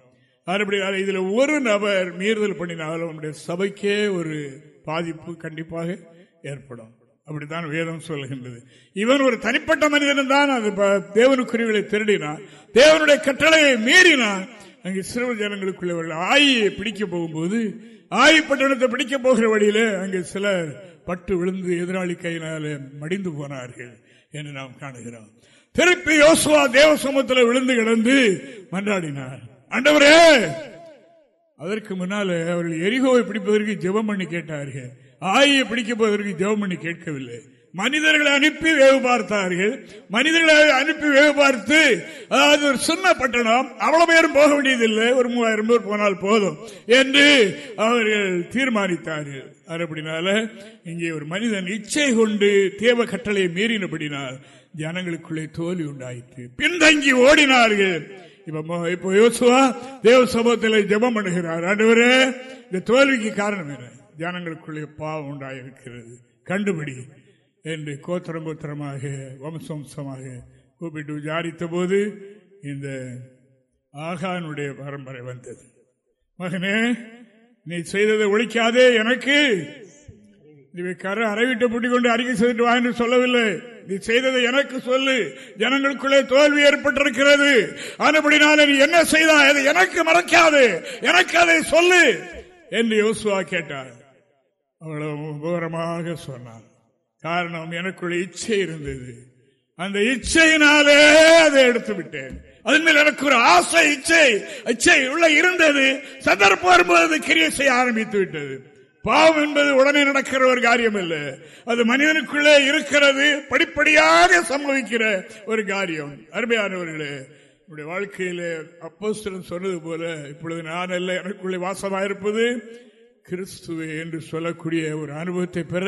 அதுபடியால் இதில் ஒரு நபர் மீறுதல் பண்ணினாலும் நம்முடைய சபைக்கே ஒரு பாதிப்பு கண்டிப்பாக ஏற்படும். அப்படித்தான் வேதம் சொல்லுகின்றது. இவன் ஒரு தனிப்பட்ட மனிதன் தான் அது தேவனுக்குரியவர்களை திருடினான் தேவனுடைய கட்டளையை மீறினான் அங்கே சிறுவ ஜனங்களுக்குள்ள ஆயியை பிடிக்க போகும்போது ஆயி பட்டணத்தை பிடிக்க போகிற வழியில அங்கே சிலர் பட்டு விழுந்து எதிராளி கையினால மடிந்து போனார்கள் என்று நாம் காணுகிறோம். திருப்பி யோசுவா தேவ சமூகத்தில் விழுந்து கிடந்து மன்றாடினார். ஆண்டவரே! அதற்கு முன்னால அவர்கள் எரிகோவை பிடிப்பதற்கு ஜெபம் பண்ணி கேட்டார்கள். ஆயை பிடிக்க போவதற்கு ஜெபம் பண்ணி கேட்கவில்லை. மனிதர்களை அனுப்பி வேவு பார்த்தார்கள். மனிதர்களை அனுப்பி வேவு பார்த்து அதாவது ஒரு சின்ன பட்டணம் அவ்வளவு பேரும் போக வேண்டியதில்லை. ஒரு மூவாயிரம் பேர் போனால் போதும் என்று அவர்கள் தீர்மானித்தார்கள். அப்படினால இங்கே ஒரு மனிதன் இச்சை கொண்டு தேவ கட்டளையை மீறினபடினால் ஜனங்களுக்குள்ளே தோல்வி உண்டாயிற்று. பின்தங்கி ஓடினார்கள். இப்ப இப்போ யோசுவா தேவ சமூகத்தில் ஜெபம் பண்ணுகிறார் ஆண்டவரே இந்த தோல்விக்கு காரணம் என்ன? தியானங்களுக்குள்ளே பாவம் உண்டாயிருக்கிறது. கண்டுபிடி என்று கோத்திரம் கோத்திரமாக வம்சவம்சமாக கூப்பிட்டு விசாரித்த போது இந்த ஆகானுடைய பரம்பரை வந்தது. மகனே நீ செய்ததை ஒழிக்காதே எனக்கு. நீ கரு அறைவிட்டு பூட்டிக் கொண்டு அறிக்கை செய்துட்டு வா என்று சொல்லவில்லை. நீ செய்ததை எனக்கு சொல்லு. ஜனங்களுக்குள்ளே தோல்வி ஏற்பட்டிருக்கிறது. அதுபடினால நீ என்ன செய்தாய்? அதை எனக்கு மறக்காது. எனக்கு அதை சொல்லு என்று யோசுவா கேட்டார். அவ்வளவு உபகரமாக சொன்னார் காரணம் எனக்குள்ள இச்சை இருந்தது. அந்த இச்சையினாலே அதை எடுத்து விட்டேன் அதன் மேல் எனக்கு ஒரு ஆசை இச்சை இச்சை உள்ள இருந்தது. சந்தர்ப்பம் வரும்போது கிரியை செய்ய ஆரம்பித்து விட்டது. பாவம் என்பது உடனே நடக்கிற ஒரு காரியம் அல்ல அது மனிதனுக்குள்ளே இருக்கிறது படிப்படியாக சம்பவிக்கிற ஒரு காரியம். அருமையானவர்களே நம்முடைய வாழ்க்கையிலே அப்போஸ்தலன் சொன்னது போல இப்பொழுது நான் அல்ல எனக்குள்ளே வாசமாயிருப்பது கிறிஸ்துவே என்று சொல்லக்கூடிய ஒரு அனுபவத்தை பெற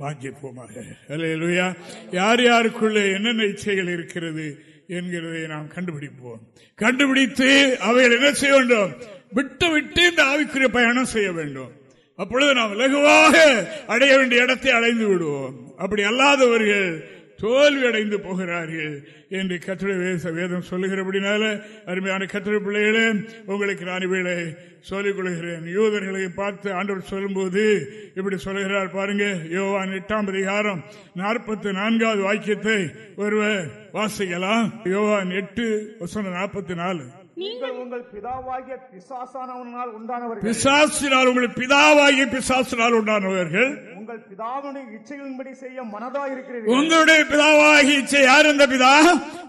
வாங்கிப்போமாக. அல்லையா யார் யாருக்குள்ளே என்னென்ன இச்சைகள் இருக்கிறது என்கிறதை நாம் கண்டுபிடிப்போம். கண்டுபிடித்து அவைகள் என்ன செய்ய வேண்டும்? விட்டு விட்டு இந்த ஆவிக்குரிய பயணம் செய்ய வேண்டும். அப்பொழுது நாம் லகுவாக அடைய வேண்டிய இடத்தை அடைந்து விடுவோம். அப்படி அல்லாதவர்கள் தோல்வி அடைந்து போகிறார்கள் என்று கத்திர வேதம் சொல்லுகிறபடினால அருமையான கத்திர பிள்ளைகளே உங்களுக்கு நான் இவைகளை சொல்லிக் கொள்கிறேன். யூதர்களை பார்த்து ஆண்டவர் சொல்லும்போது இப்படி சொல்லுகிறார் பாருங்க யோவான் எட்டாம் அதிகாரம் நாற்பத்தி நான்காவது வாக்கியத்தை ஒருவர் வாசிக்கலாம். யோவான் எட்டு நாற்பத்தி நாலு. நீங்கள் உங்கள் பிதாவாகிய பிசாசானவனால் உண்டானவர்கள். பிசாசினால் உங்கள் பிதாவாகிய பிசாசினால் உண்டானவர்கள். உங்கள் பிதாவுடைய இச்சைகளின்படி செய்ய மனதா இருக்கிறீர்கள். உங்களுடைய பிதாவாகி இச்சை யார் இந்த பிதா?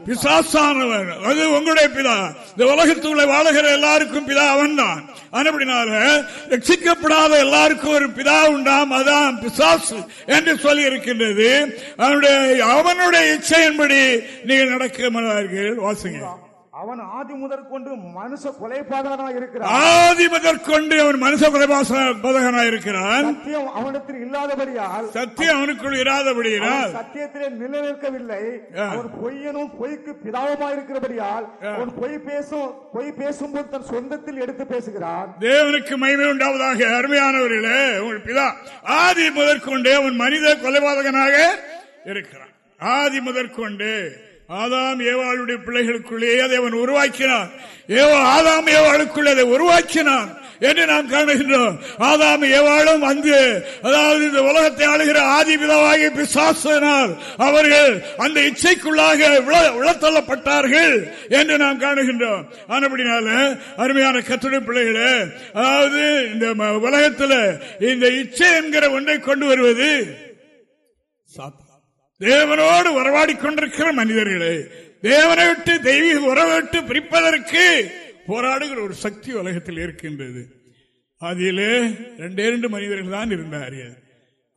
பிசாசானவர். அது உங்களுடைய பிதா. இந்த உலகத்துக்குள்ள வாழுகிற எல்லாருக்கும் பிதா அவன் தான் அப்படினால ரட்சிக்கப்படாத எல்லாருக்கும் ஒரு பிதா உண்டாம். அதான் பிசாசு என்று சொல்லி இருக்கின்றது. அவனுடைய அவனுடைய இச்சையின்படி நீங்கள் நடக்க மாட்டார்கள் வாசிங்க. அவன் ஆதி முதற் கொண்டு மனுஷ கொலைபாதகனாக இருக்கிறான். ஆதி முதற்கொண்டு அவன் மனுஷ பதகனாக இருக்கிறான். சத்தியம் அவனிடத்தில் இல்லாதபடியால் சத்தியம் அவனுக்குள் இராதபடியினால். அவன் சத்தியத்திலே நிலைநிற்கவில்லை. அவன் பொய்யனும் பொய்க்கு பிதாவுமா இருக்கிறபடியால் அவன் பொய் பேசும் பொய் பேசும்போது தன் சொந்தத்தில் எடுத்து பேசுகிறான். தேவனுக்கு மகிமை உண்டாவதாக அருமையானவர்களே உங்கள் பிதா ஆதி முதற்கொண்டே அவன் மனித கொலைபாதகனாக இருக்கிறான். ஆதி முதற்கொண்டு ஆதாம் ஏவாளுடைய பிள்ளைகளுக்குள்ளே அதை அவன் உருவாக்கினான். ஏவா ஆதாம் ஏவாளுக்குள்ளே அதை உருவாக்கினான் என்று நாம் காணுகின்றோம். ஆதாம் ஏவாளும் வந்து அதாவது இந்த உலகத்தை ஆளுகிற ஆதி பிதாவாகி பிசாசினால் அவர்கள் அந்த இச்சைக்குள்ளாக உளத்தள்ளப்பட்டார்கள் என்று நாம் காணுகின்றோம். ஆனப்படினால அருமையான கத்துடைய பிள்ளைகளே அதாவது இந்த உலகத்தில் இந்த இச்சை என்கிற ஒன்றை கொண்டு வருவது தேவனோடு உறவாடி கொண்டிருக்கிற மனிதர்களே தேவனை விட்டு தெய்வீக உறவை விட்டு பிரிப்பதற்கு போராடுகிற ஒரு சக்தி உலகத்தில் இருக்கின்றது. அதிலே ரெண்டே ரெண்டு மனிதர்கள் தான் இருந்தார்கள்.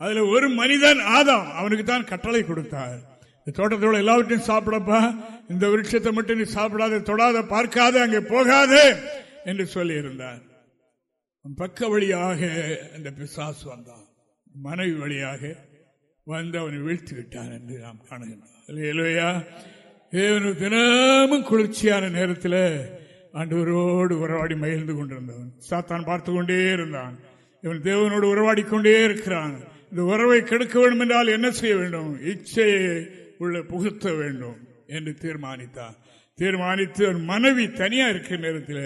அதுல ஒரு மனிதன் ஆதாம் அவனுக்கு தான் கட்டளை கொடுத்தார். இந்த தோட்டத்தோட எல்லாவற்றையும் சாப்பிடப்பா இந்த விருட்சத்தை மட்டும் நீ சாப்பிடாத தொடாத பார்க்காத அங்கே போகாத என்று சொல்லி இருந்தார் பக்க வழியாக அந்த பிசாசு வந்தான். மனைவி வழியாக வந்து அவனை வீழ்த்தி விட்டான் என்று நாம் காணுகின்றோம். தினமும் குளிர்ச்சியான நேரத்தில் ஆண்டவரோடு உறவாடி மகிழ்ந்து கொண்டிருந்தவன். சாத்தான் பார்த்து கொண்டே இருந்தான். இவன் தேவனோடு உறவாடி கொண்டே இருக்கிறான். இந்த உறவை கெடுக்க வேண்டும் என்றால் என்ன செய்ய வேண்டும்? இச்சையை உள்ள புகுத்த வேண்டும் என்று தீர்மானித்தான். தீர்மானித்து அவன் மனைவி தனியா இருக்கிற நேரத்தில்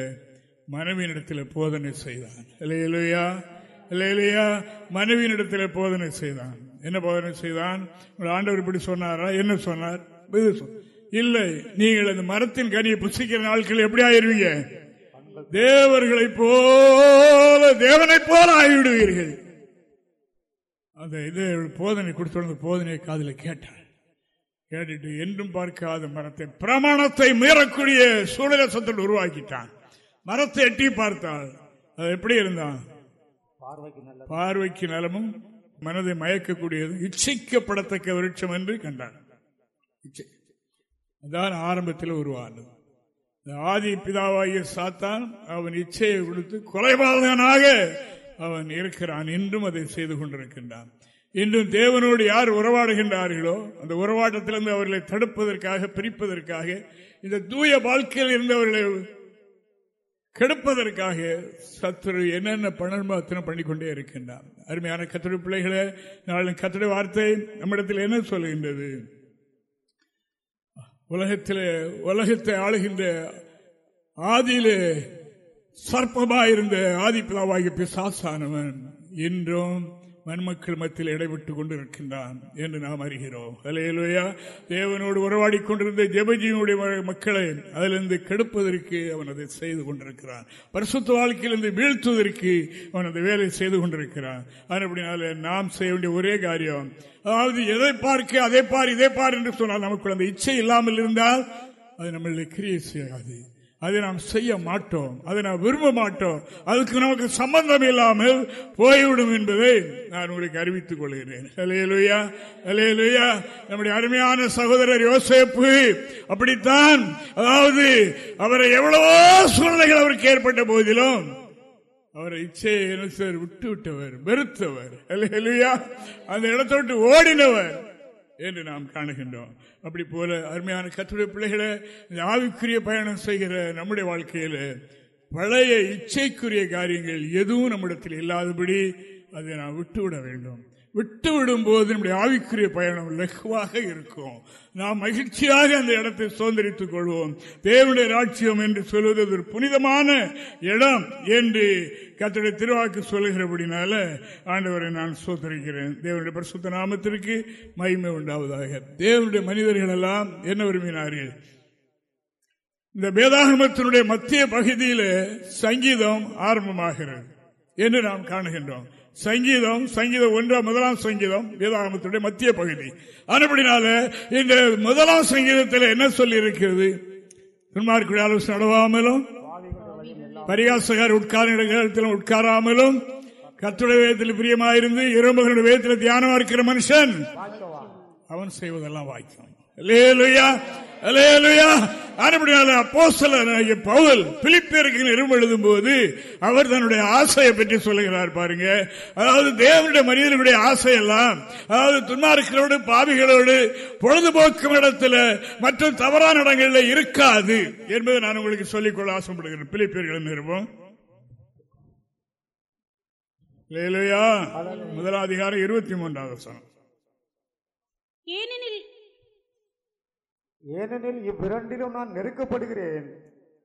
மனைவியினிடத்தில் போதனை செய்தான். இல்லையா இல்லையா மனைவியினிடத்தில் போதனை செய்தான். என்ன போதனை செய்தான்? உங்கள் ஆண்டவர் இப்படி சொன்னாரா? என்ன சொன்னார்? இல்லை நீங்கள் அந்த மரத்தின் கனியை புசிக்கிற நாட்கள் எப்படி ஆயிருவீங்க? தேவர்களை போல தேவனை போல ஆகிவிடுவீர்கள். அந்த இது போதனை கொடுத்த போதனை காதல கேட்டார் கேட்டுட்டு என்றும் பார்க்காத மரத்தை பிரமாணத்தை மீறக்கூடிய சூழலசத்தில் உருவாக்கிட்டான். மரத்தை எட்டி பார்த்தால் அது எப்படி இருந்தான்? பார்வைக்கு நலமும் மனதை மயக்கக்கூடியது இச்சைக்கப்படத்தக்க விருட்சம் என்று கண்டான். அதான் ஆரம்பத்தில் உருவானது ஆதி பிதாவாகிய சாத்தான் அவன் இச்சையை கொடுத்து கொலைபாதகனாக அவன் இருக்கிறான். இன்றும் அதை செய்து கொண்டிருக்கின்றான். இன்றும் தேவனோடு யார் உறவாடுகின்றார்களோ அந்த உறவாட்டத்திலிருந்து அவர்களை தடுப்பதற்காக பிரிப்பதற்காக இந்த தூய வாழ்க்கையில் இருந்தவர்களை கெடுப்பதற்காக சத்துரு என்னென்ன பண்ணணுமோ அத்தனை பண்ணிக்கொண்டே இருக்கின்றான் அருமையான கத்தடி பிள்ளைகளை நாளின் கத்திரி வார்த்தை நம்மிடத்தில் என்ன சொல்லுகின்றது உலகத்தில் உலகத்தை ஆளுகின்ற ஆதியிலே சர்ப்பமாயிருந்த ஆதிப்பிதாவாகிய பிசாசானவன். இன்றும் மண்மக்கள் மத்தியில் இடைவிட்டுக் கொண்டிருக்கின்றான் என்று நாம் அறிகிறோம். அலையலுயா தேவனோடு உறவாடி கொண்டிருந்த ஜெபஜியினுடைய மக்களை அதிலிருந்து கெடுப்பதற்கு அவன் அதை செய்து கொண்டிருக்கிறான். பரிசுத்த வாழ்க்கையிலிருந்து வீழ்த்துவதற்கு அவன் அந்த வேலை செய்து கொண்டிருக்கிறான். அப்படினால நாம் செய்ய வேண்டிய ஒரே காரியம் அதாவது எதை பார்க்க அதை பார் இதை பார் என்று சொன்னால் நமக்கு அந்த இச்சை இல்லாமல் இருந்தால் அது நம்மளுடைய கிரியை செய்யாது. அதை நாம் செய்ய மாட்டோம். அதை நாம் விரும்ப மாட்டோம். அதுக்கு நமக்கு சம்பந்தம் இல்லாமல் போய்விடும் என்பதை நான் உங்களுக்கு அறிவித்துக் கொள்கிறேன். அலையலுயா அலையலுயா நம்முடைய அருமையான சகோதரர் யோசேப்பு அப்படித்தான் அதாவது அவரை எவ்வளவோ சூழ்நிலைகள் அவருக்கு ஏற்பட்ட போதிலும் அவரை இச்சையை விட்டு விட்டவர் வெறுத்தவர். அந்த இடத்தை விட்டு ஓடினவர். என்று நாம் காணுகின்றோம். அப்படி போல அருமையான கத்துடைய பிள்ளைகளை ஆவிக்குரிய பயணம் செய்கிற நம்முடைய வாழ்க்கையில் பழைய இச்சைக்குரிய காரியங்கள் எதுவும் நம்மிடத்தில் இல்லாதபடி அதை நாம் விட்டுவிட வேண்டும். விட்டு விடும் போது நம்முடைய ஆவிக்குரிய பயணம் லெகுவாக இருக்கும். நாம் மகிழ்ச்சியாக அந்த இடத்தை சுதந்திரித்துக் கொள்வோம். தேவனுடைய ராட்சியம் என்று சொல்வது ஒரு புனிதமான இடம் என்று கத்தோடைய திருவாக்கு சொல்லுகிறபடினால ஆண்டவரை நான் சோதரிக்கிறேன். தேவனுடைய பரிசுத்த நாமத்திற்கு மகிமை உண்டாவதாக. தேவனுடைய மனிதர்கள் எல்லாம் என்ன விரும்பினார்கள்? இந்த வேதாகமத்தினுடைய மத்திய பகுதியில் சங்கீதம் ஆரம்பமாகிறது என்று நாம் காணுகின்றோம். சங்கீதம் சங்கீதம் ஒன்றாம் முதலாம் சங்கீதம் வேதாகமத்துடைய மத்திய பகுதி. அதுபடினால இந்த முதலாம் சங்கீதத்தில் என்ன சொல்லி இருக்கிறது துன்மார்க்குடைய ஆலோசனை நடவாமலும் பரிகாசகர் உட்கார இடத்திலும் உட்காராமலும் கத்துடைய வேதத்தில் பிரியமாயிருந்து இரம்புகளுடைய வேதத்தில் தியானமா இருக்கிற மனுஷன் அவன் செய்வதெல்லாம் வாய்க்கும். பவுல் பிலிப்பியருக்கு நிறுவ எழுதும் போது அவர் தன்னுடைய ஆசையை பற்றி சொல்லுகிறார் பாருங்க. அதாவது தேவனுடைய மனிதனுடைய ஆசையெல்லாம் அதாவது துன்மார்களோடு பாவிகளோடு பொழுதுபோக்கும் இடத்துல மற்றும் தவறான இடங்களில் இருக்காது என்பதை நான் உங்களுக்கு சொல்லிக்கொள்ள ஆசைப்படுகிறேன். பிலிப்பியர்கள் நிறுவம் முதலாதிகாரம் இருபத்தி மூன்றாவது ஏனெனில் ஏனெனில் இவ்விரண்டிலும் நான் நெருக்கப்படுகிறேன்.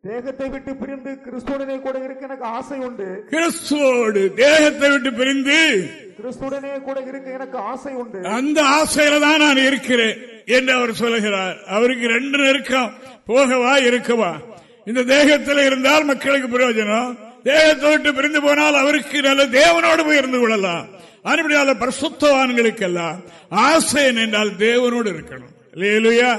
தேகத்தை விட்டு பிரிந்து கிறிஸ்துடனே கூட இருக்க எனக்கு ஆசை உண்டு. கிறிஸ்துவோடு தேகத்தை விட்டு பிரிந்து கிறிஸ்துடனே கூட இருக்க எனக்கு ஆசை உண்டு. அந்த ஆசையில தான் நான் இருக்கிறேன் என்று அவர் சொல்லுகிறார் அவருக்கு ரெண்டு நெருக்கம். போகவா இருக்கவா இந்த தேகத்தில் இருந்தால் மக்களுக்கு பிரயோஜனம். தேகத்தை விட்டு பிரிந்து போனால் அவருக்கு நல்ல தேவனோடு போய் இருந்து கொள்ளலாம். அதுபடியால பரிசுத்தவான்களுக்கெல்லாம் ஆசை என்றால் தேவனோடு இருக்கணும். இல்லையா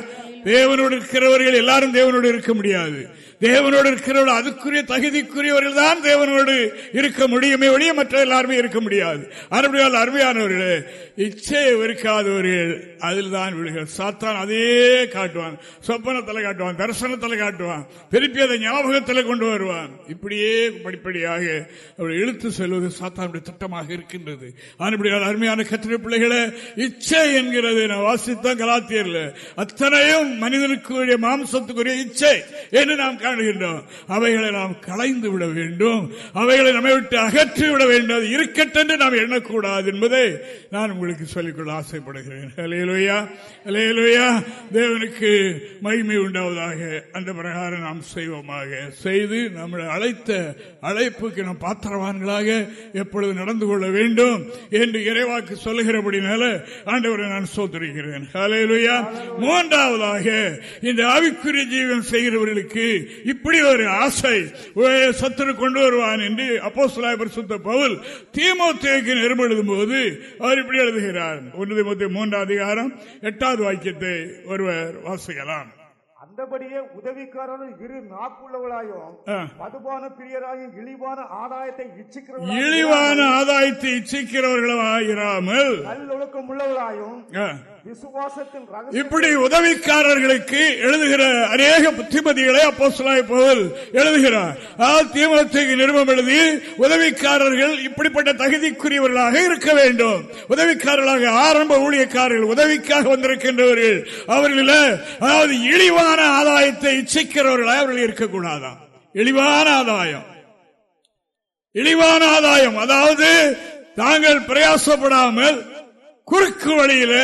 தேவனோடு இருக்கிறவர்கள் எல்லாரும் தேவனோடு இருக்க முடியாது. தேவனோடு இருக்கிறவர்கள் அதுக்குரிய தகுதிக்குரியவர்கள் தான் தேவனோடு இருக்க முடியுமே ஒழிய மற்ற எல்லாருமே இருக்க முடியாது. அருமையால் அருமையானவர்களே இச்சையை வெறுக்காதவர்கள் அதில் தான் விழுகள் சாத்தான் அதே காட்டுவான். சொப்பனத்தில் காட்டுவான் தரிசனத்தில் காட்டுவான் திருப்பி அதை ஞாபகத்தில் கொண்டு வருவான். இப்படியே படிப்படியாக அவள் இழுத்து செல்வது சாத்தானுடைய திட்டமாக இருக்கின்றது. அதுபடியால் அருமையான கத்திர பிள்ளைகளை இச்சை என்கிறது. நான் வாசித்தான் கலாத்தியர்ல. அத்தனையும் மனிதனுக்குரிய மாம்சத்துக்குரிய இச்சை என்று நாம் காணுகின்றோம் அவைகளை நாம் களைந்து விட வேண்டும். அவைகளை நம்மை விட்டு அகற்றி விட வேண்டும். இருக்கட்டென்று நாம் எண்ணக்கூடாது என்பதை நான் உங்களுக்கு சொல்லிக்கொள்ள ஆசைப்படுகிறேன். தேவனுக்கு மகிமை உண்டாவதாக. அந்த பிரகாரம் நாம் செய்வோமாக. செய்து நம்மளை அழைத்த அழைப்புக்கு நாம் பாத்திரவான்களாக எப்பொழுது நடந்து கொள்ள வேண்டும் என்று இறைவாக்கு சொல்லுகிறபடினால ஆண்டவரை நான் சோதரிக்கிறேன். மூன்றாவதாக இந்த ஆவிக்குரிய ஜீவன் செய்கிறவர்களுக்கு இப்படி ஒரு ஆசை சத்துரு கொண்டு வருவான் என்று அப்போ சுத்த பவுல் தீமோத்தேக்கு நெருமெழுதும் போது அவர் இப்படி எழுதுகிறார். ஒன்று மூன்றாம் அதிகாரம் எட்டாவது வாக்கியத்தை ஒருவர் வாசிக்கலாம். அந்தபடியே உதவிக்காரர்கள் இரு நாக்குள்ளவளாயும் மதுபான பிரியராயும் இழிவான ஆதாயத்தை இச்சிக்கிற இழிவான ஆதாயத்தை இச்சிக்கிறவர்களாயிராமல் நல்லொழுக்கம் உள்ளவளாயும் இப்படி உதவிக்காரர்களுக்கு எழுதுகிற அநேக புத்திமதிகளை அப்போ போல் எழுதுகிறார். திமுக நிறுவனம் எழுதி உதவிக்காரர்கள் இப்படிப்பட்ட தகுதிக்குரியவர்களாக இருக்க வேண்டும். உதவிக்காரர்களாக ஆரம்ப ஊழியக்காரர்கள் உதவிக்காக வந்திருக்கின்றவர்கள். அவர்களில் அதாவது இழிவான ஆதாயத்தை இச்சிக்கிறவர்களாக அவர்கள் இருக்கக்கூடாதான் இழிவான ஆதாயம். இழிவான ஆதாயம். அதாவது தாங்கள் பிரயாசப்படாமல் குறுக்கு வழியில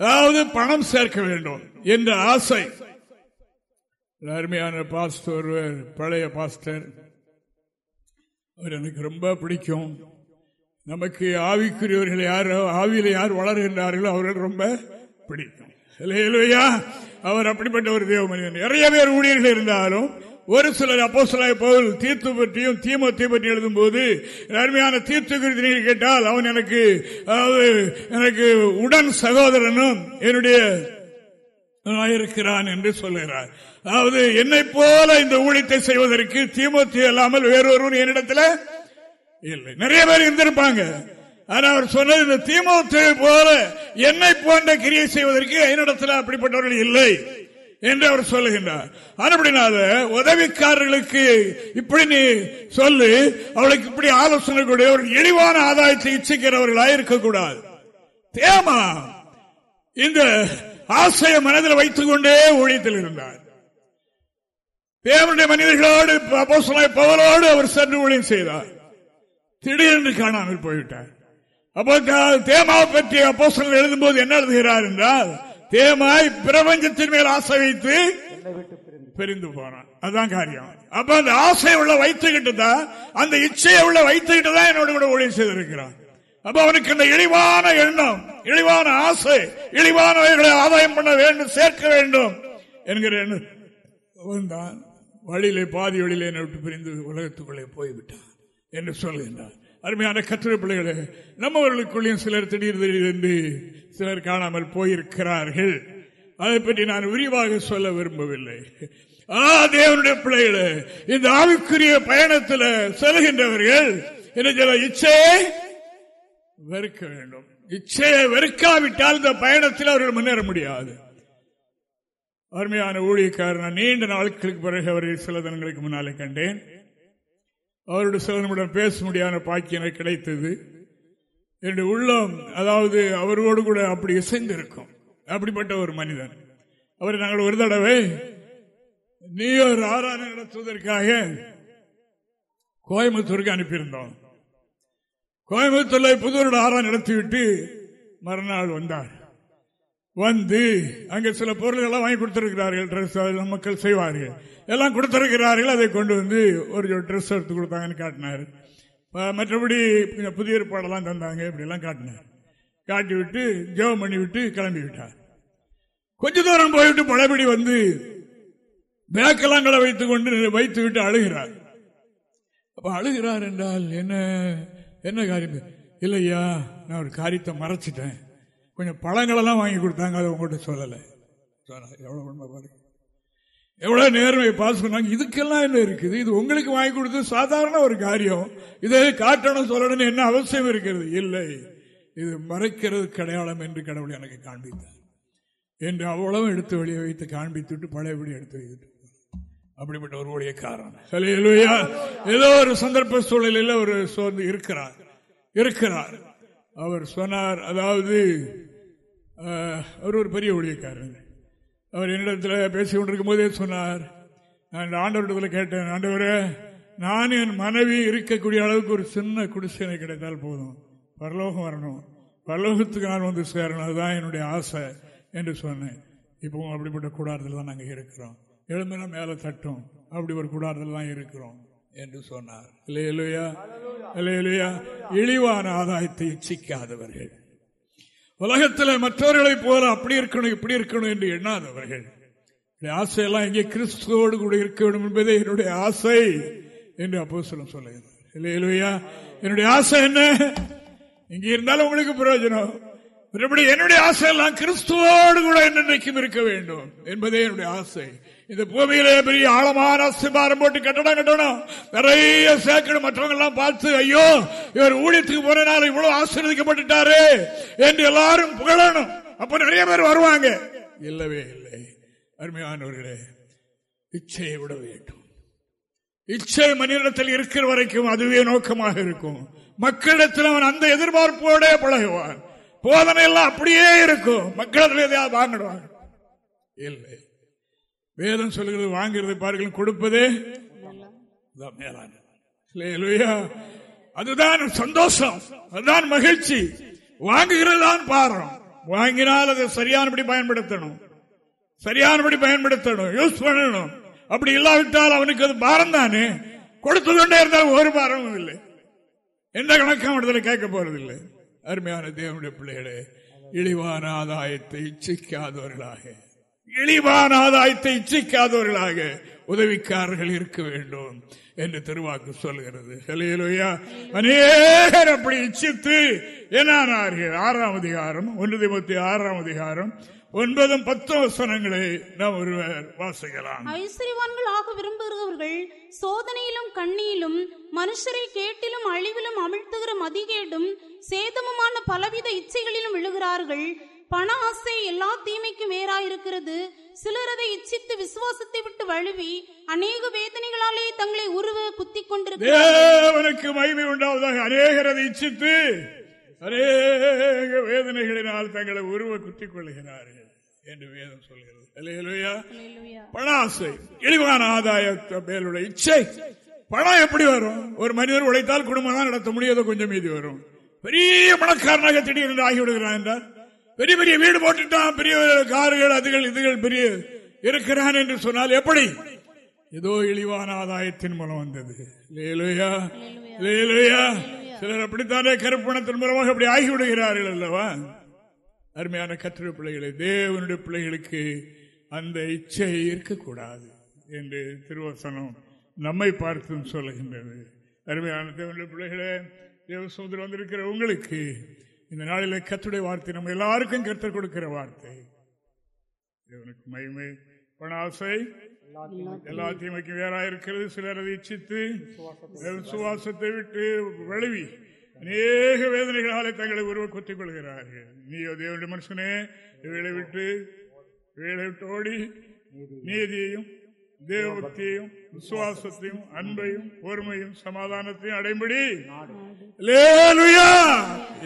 அதாவது பணம் சேர்க்க வேண்டும் என்ற ஆசை. அருமையான பாஸ்டர் ஒருவர் பழைய பாஸ்டர். அவர் எனக்கு ரொம்ப பிடிக்கும். நமக்கு ஆவிக்குரியவர்கள் யார் ஆவியில் யார் வளர்கின்றார்களோ அவர்கள் ரொம்ப பிடிக்கும். அவர் அப்படிப்பட்ட ஒரு தேவ மனிதன் நிறைய பேர் ஊழியர்கள் இருந்தாலும் ஒரு சிலர் அப்போ சில போல் தீர்த்து பற்றியும் தீமத்தை பற்றி எழுதும் போது அருமையான தீர்த்து குறித்து நீங்கள் கேட்டால் அவன் எனக்கு அதாவது எனக்கு உடன் சகோதரனும் என்னுடைய இருக்கிறான் என்று சொல்லுகிறார். அதாவது என்னை போல இந்த ஊழியத்தை செய்வதற்கு தீமத்தி அல்லாமல் வேறொருவன் என்னிடத்தில் இல்லை. நிறைய பேர் இருந்திருப்பாங்க. ஆனா அவர் சொன்னது இந்த தீமத்தை போல என்னை போன்ற கிரியை செய்வதற்கு என்னிடத்தில் அப்படிப்பட்டவர்கள் இல்லை. என்று அவர் சொல்லுகின்றார். அப்படினால உதவிக்காரர்களுக்கு இப்படி நீ சொல்லு அவளுக்கு இப்படி ஆலோசனை கூட ஒரு இழிவான ஆதாயத்தை இச்சிக்கிறவர்களாக இருக்கக்கூடாது. தேமா இந்த ஆசைய மனதில் வைத்துக் கொண்டே ஊழியத்தில் இருந்தார். தேவனுடைய மனிதர்களோடு பவரோடு அவர் சென்று ஊழியம் செய்தார். திடீரென்று காணாமல் போய்விட்டார். அப்போ தேமாவை பற்றி அப்போ எழுதும் போது என்ன எழுதுகிறார் என்றால் தேமாய் பிரபஞ்சத்தின் மேல் ஆசை வைத்து பிரிந்து. போனான். அதுதான் காரியம். அப்ப அந்த ஆசை உள்ள வைத்துக்கிட்டு தான் அந்த இச்சையை உள்ள வைத்துக்கிட்டு தான் என்னோட கூட ஊழியம் செய்திருக்கிறான். அப்ப அவனுக்கு இந்த இழிவான எண்ணம் இழிவான ஆசை இழிவானவைகளை ஆதாயம் பண்ண வேண்டும் சேர்க்க வேண்டும் என்கிற எண்ணம். தான் வழியிலே பாதி வழியிலே என்னை விட்டு பிரிந்து உலகத்துக்குள்ளே போய்விட்டான் என்று சொல்கின்றார் அருமையான கத்திர பிள்ளைகளே நம்மவர்களுக்குள்ளேயும் சிலர் திடீர் திடீரென்று சிலர் காணாமல் போயிருக்கிறார்கள். அதை பற்றி நான் விரிவாக சொல்ல விரும்பவில்லை. ஆ தேவனுடைய பிள்ளைகளே இந்த ஆவிக்குரிய பயணத்தில் செல்கின்றவர்கள் என்ன இச்சையை வெறுக்க வேண்டும். இச்சையை வெறுக்காவிட்டால் இந்த பயணத்தில் அவர்கள் முன்னேற முடியாது. அருமையான ஊழியக்காரன் நீண்ட நாட்களுக்கு பிறகு அவரை சில தினங்களுக்கு முன்னாலே கண்டேன். அவருடைய சோதனையுடன் பேச முடியாத பாக்கியம் கிடைத்தது. என்னுடைய உள்ளம் அதாவது அவரோடு கூட அப்படி இசைந்திருக்கும். அப்படிப்பட்ட ஒரு மனிதன். அவரை நாங்கள் ஒரு தடவை நீ ஒரு ஆராதனை நடத்துவதற்காக கோயம்புத்தூருக்கு அனுப்பியிருந்தோம். கோயம்புத்தூர்ல புதூரோட ஆராதனை நடத்திவிட்டு மறுநாள் வந்தார். வந்து அங்க சில பொருள்கள் வாங்கி கொடுத்திருக்கிறார்கள் மக்கள் செய்வார்கள். எல்லாம் கொடுத்திருக்கிறார்கள் அதை கொண்டு வந்து ஒரு ட்ரெஸ் எடுத்து கொடுத்தாங்கன்னு காட்டினார். மற்றபடி புதிய ஏற்பாடெல்லாம் தந்தாங்க இப்படிலாம் காட்டினார். காட்டி விட்டு ஜெபம் பண்ணி விட்டு கிளம்பி விட்டார். கொஞ்ச தூரம் போய்விட்டு பழபடி வந்து பேக்கலாங்களை வைத்துக் கொண்டு வைத்து விட்டு அழுகிறார். அப்ப அழுகிறார் என்றால் என்ன என்ன காரியம்? இல்லையா நான் ஒரு காரியத்தை மறைச்சிட்டேன். கொஞ்சம் பழங்களெல்லாம் வாங்கி கொடுத்தாங்க அதை உங்கள்கிட்ட சொல்லலை. எவ்வளோ உண்மை பாருங்க. எவ்வளோ நேர்மை பாஸ் பண்ணாங்க. இதுக்கெல்லாம் என்ன இருக்குது? இது உங்களுக்கு வாங்கி கொடுத்து சாதாரண ஒரு காரியம். இதை காட்டணும் சொல்லணும்னு என்ன அவசியம் இருக்கிறது? இல்லை. இது மறைக்கிறது கடையாளம் என்று கடவுள் எனக்கு காண்பித்தார். என்று அவ்வளவு எடுத்து வெளியே வைத்து காண்பித்துட்டு பழையபடி எடுத்து வைத்துட்டு அப்படிப்பட்ட ஒரு உடைய காரணம். ஏதோ ஒரு சந்தர்ப்ப சூழலில் ஒரு சோர்ந்து இருக்கிறார். இருக்கிறார். அவர் சொன்னார் அதாவது அவர் ஒரு பெரிய ஊழியக்காரர். அவர் என்னிடத்தில் பேசி கொண்டிருக்கும் போதே சொன்னார் நான் ஆண்டவரிடத்தில் கேட்டேன் ஆண்டவரே நான் என் மனைவி இருக்கக்கூடிய அளவுக்கு ஒரு சின்ன குடிசை கிடைத்தால் போதும். பரலோகம் வரணும். பரலோகத்துக்கு நான் வந்து சேரணும். அதுதான் என்னுடைய ஆசை என்று சொன்னேன். இப்போ அப்படிப்பட்ட கூடாரத்தில் தான் நாங்கள் இருக்கிறோம். எழுமையில மேலே தட்டும். அப்படி ஒரு கூடாரத்தில் தான் இருக்கிறோம் என்று சொன்னார். இல்லையா இல்லையா இழிவான ஆதாயத்தை இச்சிக்காதவர்கள். உலகத்தில் மற்றவர்களை போல அப்படி இருக்கணும் இப்படி இருக்கணும் என்று எண்ணாதவர்கள். ஆசையெல்லாம் இங்கே கிறிஸ்துவோடு கூட இருக்க வேண்டும் என்பதே என்னுடைய ஆசை என்று அப்போ சொல்ல சொல்லுகிறார் என்னுடைய ஆசை என்ன? இங்க இருந்தாலும் உங்களுக்கு பிரயோஜனம். மறுபடி என்னுடைய ஆசை எல்லாம் கிறிஸ்துவோடு கூட என்னென்னைக்கும் இருக்க வேண்டும் என்பதே என்னுடைய ஆசை. இந்த பூமியிலே பெரிய ஆழமான சிம்பாரம் போட்டு கட்டடம் கட்டணும் நிறைய சேர்க்கணும் மற்றவங்க எல்லாம் பார்த்து ஐயோ இவர் ஊழியத்துக்கு போறனால இவ்வளவு ஆசீர்வதிக்கப்பட்டுட்டாரு என்று எல்லாரும் புகழணும். அப்ப நிறைய பேர் வருவாங்க. இல்லவே இல்லை. அருமையானவர்களே இச்சையை விட வேண்டும். இச்சை மனிதத்தில் இருக்கிற வரைக்கும் அதுவே நோக்கமாக இருக்கும். மக்களிடத்தில் அவன் அந்த எதிர்பார்ப்போட பழகுவான். போதனை எல்லாம் அப்படியே இருக்கும். மக்களிடத்தில் எதையாவது வாங்கிடுவாங்க. இல்லை. வேதம் சொல்லுகிறது வாங்கிறதை பாருங்கள் கொடுப்பதே அதுதான் சந்தோஷம் அதுதான் மகிழ்ச்சி. வாங்குகிறது தான் பாரம். வாங்கினால் அதை சரியானபடி பயன்படுத்தணும். சரியானபடி பயன்படுத்தணும் யூஸ் பண்ணணும். அப்படி இல்லாவிட்டால் அவனுக்கு அது பாரம் தானே. கொடுத்து கொண்டே இருந்தால் ஒரு பாரமும் இல்லை. எந்த கணக்கம் இடத்துல கேட்க போறதில்லை. அருமையான தேவனுடைய பிள்ளைகளே இழிவான ஆதாயத்தை இச்சிக்காதவர்களாக. இழிவான ஆதாயத்தை இச்சிக்காதவர்களாக உதவிக்காரர்கள் இருக்க வேண்டும் என்று திருவாக்கு சொல்கிறது. ஹலேலுயா அநேகர் அப்படி இச்சித்து என்னானார்கள்? ஆறாம் அதிகாரம் ஒன்று திமுத்தி ஆறாம் அதிகாரம் ஒன்பதும் பத்து வசனங்களை நாம் ஒருவர் வாசிக்கலாம். ஐஸ்வர்யவான்கள் ஆக விரும்புகிறவர்கள் சோதனையிலும் கண்ணியிலும் மனுஷரை கேட்டிலும் அழிவிலும் அமிழ்த்துகிற மதிகேடும் சேதமுமான பலவித இச்சைகளிலும் விழுகிறார்கள். பண ஆசை எல்லா தீமைக்கும் வேறாயிருக்கிறது. சிலர் அதை இச்சித்து விசுவாசத்தை விட்டு வழுவி அநேக வேதனைகளாலே தங்களை உருவ குத்திக் கொண்டிருக்கிறார்கள். மகிமை உண்டாவதாக அநேகர் அதை இச்சித்து அநேக வேதனைகளினால் தங்களை உருவ குத்திக் கொள்கிறார்கள் என்று வேதம் சொல்கிறது. பணாசை இழிவான ஆதாயத்தை மேலுள்ள இச்சை. பணம் எப்படி வரும்? ஒரு மனிதர் உழைத்தால் குடும்பம் தான் நடத்த முடியாத கொஞ்சம் மீதி வரும். பெரிய பணக்காரனாக திடீரென்று ஆகிவிடுகிறான் என்றால்? பெரிய பெரிய வீடு போட்டுட்டான். பெரிய கார்கள் அதுகள் இதுகள் பெரிய இருக்கிறான் என்று சொன்னால் எப்படி? ஏதோ இழிவான ஆதாயத்தின் மூலம் வந்தது. லேலுயா லேலுயா. சிலர் அப்படித்தானே கருப்பணத்தின் மூலமாக அப்படி ஆகிவிடுகிறார்கள் அல்லவா? அருமையான கத்திர பிள்ளைகளை தேவனுடைய பிள்ளைகளுக்கு அந்த இச்சை இருக்கக்கூடாது என்று திருவசனம் நம்மை பார்த்தும் சொல்லுகின்றது. அருமையான தேவனுடைய பிள்ளைகளே தேவ சமுதிரம் வந்திருக்கிற உங்களுக்கு இந்த நாளில் கத்துடைய வார்த்தை நம்ம எல்லாருக்கும் கற்றுக் கொடுக்கிற வார்த்தை. இவனுக்கு மயிமை பணாசை எல்லா தீமைக்கும் வேறா இருக்கிறது. சிலர் அதை இச்சித்து சுவாசத்தை விட்டு வழுவி அநேக வேதனைகளாலே தங்களை உருவ குத்திக் கொள்கிறார்கள். நீயோ தேவனுடைய மனுஷனே இவளை விட்டு இவளை விட்டு ஓடி நீதியையும் தேவபக்தியையும் விசுவாசத்தையும் அன்பையும் பொறுமையும் சமாதானத்தையும் அடைம்படி லேலுயா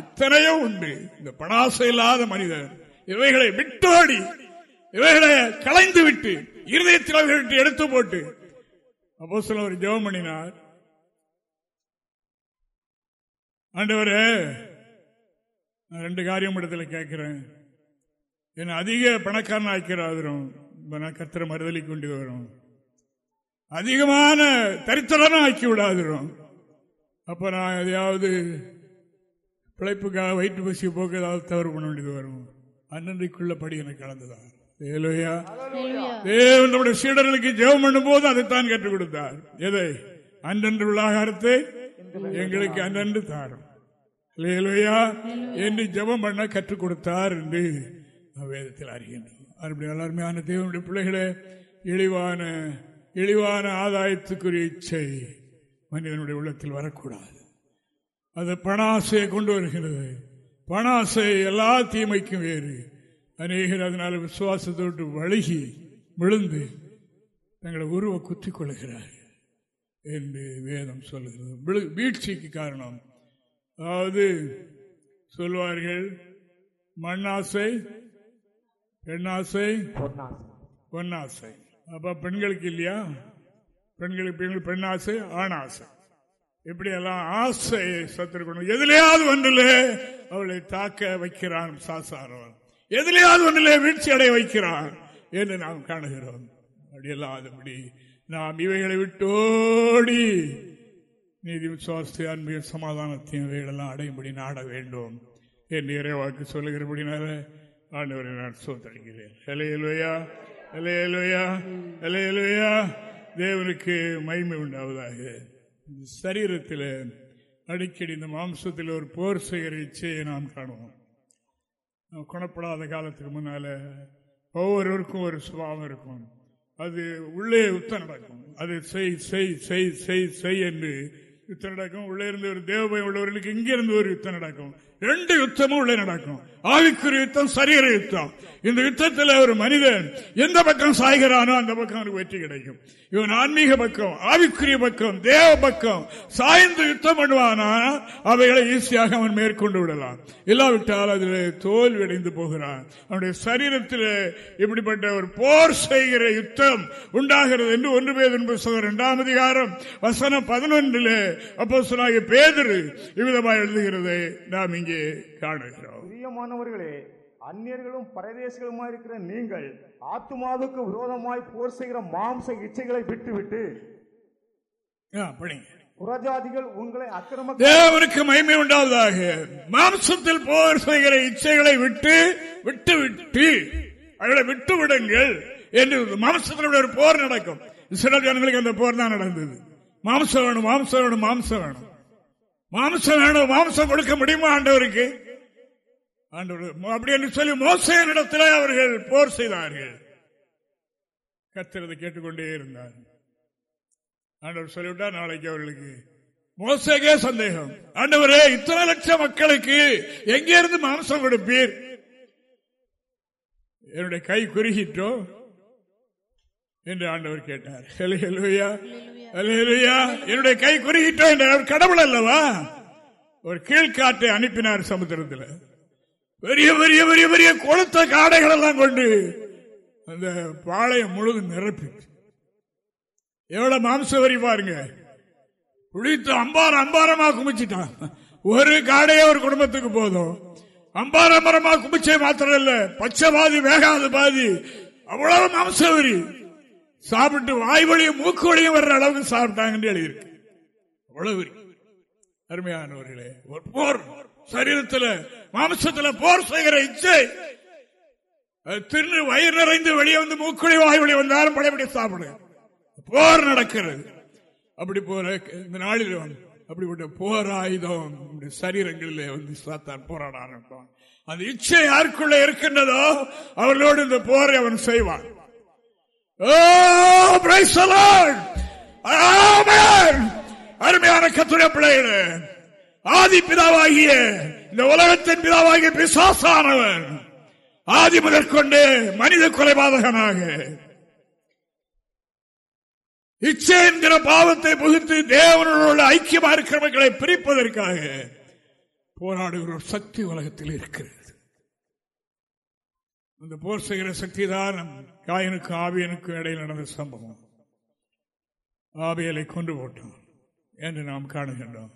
இத்தனையோ உண்டு. இந்த பணாசை இல்லாத மனிதர் இவைகளை விட்டோடி இவைகளை களைந்து விட்டு இருதயத்தில் அவர்களை விட்டு எடுத்து போட்டு அப்போ சில ஒரு ஜெபம் பண்ணினார். ஆண்டவரே நான் ரெண்டு காரியம் இடத்துல கேட்கிறேன். என்ன அதிக பணக்காரன் ஆக்கிறாதிரும் நான் கத்திர மறுதலி கொண்டு வரும் அதிகமான தரித்திரனும் ஆக்கி விடாதிரும் அப்ப நான் எதையாவது பிழைப்புக்காக வயிற்று பசி போக்கு ஏதாவது தவறு பண்ண வேண்டியது வரும். அன்னன்றைக்குள்ள படி எனக்கு கலந்துதான் ஏலோயா? தேவன் நம்முடைய சீடர்களுக்கு ஜெபம் பண்ணும் போது அதைத்தான் கற்றுக் கொடுத்தார். எதை? அன்றன்று உள்ள ஆகாரத்தை எங்களுக்கு அன்றன்று தாரும். லேலுயா என்று ஜெபம் பண்ண கற்றுக் கொடுத்தார் என்று வேதத்தில் அறிகின்றோம் அப்படி அருமையான தேவனுடைய பிள்ளைகளே இழிவான இழிவான ஆதாயத்துக்குரிய இச்சை மனிதனுடைய உள்ளத்தில் வரக்கூடாது. அது பணாசையை கொண்டு வருகிறது. பணாசை எல்லா தீமைக்கும் வேறு. அநேகர் அதனால விசுவாசத்தை விட்டு வழுகி விழுந்து தங்களை உருவ குத்திக் கொள்கிறார்கள் என்று வேதம் சொல்லுகிறது விழு- வீழ்ச்சிக்கு காரணம். அதாவது சொல்வார்கள் மண்ணாசை பெண்ணாசை பொன்னாசை. அப்போ பெண்களுக்கு இல்லையா? பெண்களுக்கு பெண்கள் ஆண் ஆசை. இப்படி எல்லாம் ஆசை சத்திருக்கணும் எதிலையாவது ஒன்றிலே அவளை தாக்க வைக்கிறான் சாசாரவன் எதிலையாவது ஒன்றிலே வீழ்ச்சி அடைய வைக்கிறான் என்று நாம் காணுகிறோம். அப்படியல்லாதபடி நாம் இவைகளை விட்டோடி நீதி விசுவாசத்தை அன்பையும் சமாதானத்தையும் இவைகளெல்லாம் அடையும்படி நாட வேண்டும் என்று இறைவாக்கு சொல்லுகிறபடினால ஆண்டவரை நான் சோத்தளிக்கிறேன் இலையிலையா அலையலுயா அலையலுயா தேவனுக்கு மகிமை உண்டாவதாக. இந்த சரீரத்தில் அடிக்கடி இந்த மாம்சத்தில் ஒரு போர் செய்கிற இச்சையை நாம் காணுவோம். குணப்படாத காலத்துக்கு முன்னால் ஒவ்வொருவருக்கும் ஒரு சுபாவம் இருக்கும். அது உள்ளே யுத்தம் நடக்கும். அது செய் செய் செய் செய் செய் என்று யுத்தம் நடக்கும். உள்ளே இருந்து ஒரு தேவபயம் உள்ளவர்களுக்கு இங்கிருந்து ஒரு யுத்தம் நடக்கும். ரெண்டு யுத்தமும் உள்ளே நடக்கும். ஆவிக்குரிய யுத்தம் சரீர யுத்தம். இந்த யுத்தத்தில் ஒரு மனிதன் எந்த பக்கம் சாய்கிறானோ அந்த பக்கம் அவனுக்கு வெற்றி கிடைக்கும். இவன் ஆன்மீக பக்கம் ஆவிக்குரிய பக்கம் தேவ பக்கம் சாய்ந்து யுத்தம் பண்ணுவானா? அவைகளை ஈஸியாக அவன் மேற்கொண்டு விடலாம். இல்லாவிட்டால் அதில் தோல்வி அடைந்து போகிறான். அவனுடைய சரீரத்தில் இப்படிப்பட்ட ஒரு போர் செய்கிற யுத்தம் உண்டாகிறது என்று ஒன்று பேர் என்பது இரண்டாம் அதிகாரம் வசனம் பதினொன்றிலே அப்போ சொன்னாங்க பேதரு இவ்விதமாக எழுதுகிறதை. நாம் இங்கே காணுகிறோம். பிரியமானவர்களே அந்நியர்களும் பரதேசிகளுமாய் இருக்கிற நீங்கள் ஆத்துமாவுக்கு விரோதமாய் போர் செய்கிற மாம்ச இச்சைகளை விட்டுவிட்டு புறஜாதிகள் உங்களை அக்கிரம தேவனுக்கு மகிமை உண்டாவதாக. மாம்சத்தில் போர் செய்கிற இச்சைகளை விட்டு விட்டு விட்டு அவர்களை விட்டு விடுங்கள் என்று மாம்சத்தில் ஒரு போர் நடக்கும். இஸ்ரேல் ஜனங்களுக்கு அந்த போர் தான் நடந்தது. மாம்சம் வேணும் மாம்சம் வேணும் மாம்சம் வேணும். மாம்சம் வேணும் மாம்சம் கொடுக்க முடியுமா ஆண்டவருக்கு? ஆண்டவர் அப்படி என்று சொல்லி மோசையனிடத்தில் அவர்கள் போர் செய்தார்கள். கத்திரதை கேட்டுக்கொண்டே இருந்தார். ஆண்டவர் சொல்லிவிட்டார் நாளைக்கு அவர்களுக்கு. மோசகே சந்தேகம். ஆண்டவரே இத்தனை லட்சம் மக்களுக்கு எங்கே இருந்து மாம்சம் கொடுப்பீர்? என்னுடைய கை குறுகிட்டோ? என்று ஆண்டவர் கேட்டார். ஹalleluya. ஹalleluya. என்னுடைய கை குறுகிட்டோ என்ற கடவுள் அல்லவா? ஒரு கீழ்காட்டை அனுப்பினார் சமுத்திரத்தில். பெரிய பெரிய பெரிய பெரிய கொளுத்த காடைகள் எல்லாம் கொண்டு அந்த பாளையம் முழுதும் நிரப்பி எவ்வளவு மாம்ச வரி பாருங்க. குளித்து அம்பாரம் அம்பாரமா குமிச்சிட்டான். ஒரு காடையே ஒரு குடும்பத்துக்கு போதும். அம்பாரம்பரமா குமிச்சே மாத்திரம் இல்ல. பச்சை பாதி வேகாத பாதி. அவ்வளவு மாம்சவரி. சாப்பிட்டு வாய் வழியும் மூக்கு வழியும் வர்ற அளவுக்கு சாப்பிட்டாங்கன்னு எழுதியிருக்கு. அவ்வளவு அருமையானவர்களே ஒரு போர் சரீரத்தில் மாம்சத்துல போர் செய்கிற இச்சை. திரு வயிறு நிறைந்து வெளியே வந்து மூக்குழி வாய் வழி வந்தாலும் பழையபடி சாப்பிடு. போர் நடக்கிறது. அப்படி போற இந்த நாளில் அப்படிப்பட்ட போர் ஆயுதம் சரீரங்களிலே வந்து சாத்தான் போராட ஆரம்பிப்பான். அந்த இச்சை யாருக்குள்ள இருக்கின்றதோ அவர்களோடு இந்த போரை அவன் செய்வான். Oh, அருமையான கத்துரை பிள்ளைகளே ஆதி பிதாவாகிய இந்த உலகத்தின் பிதாவாகிய பிசாசானவன் ஆதி முதற்கொண்டு மனித கொலைபாதகனாக இச்சை என்கிற பாவத்தை புகுத்து தேவனோட ஐக்கியமா இருக்கிறவர்களை பிரிப்பதற்காக போராடுகிற ஒரு சக்தி உலகத்தில் இருக்கிறது. அந்த போர் செய்கிற சக்தி தான் காயனுக்கும் ஆவியனுக்கும் இடையில் நடந்த சம்பவம். ஆவியலை கொண்டு போட்டோம் என்று நாம் காணுகின்றோம்.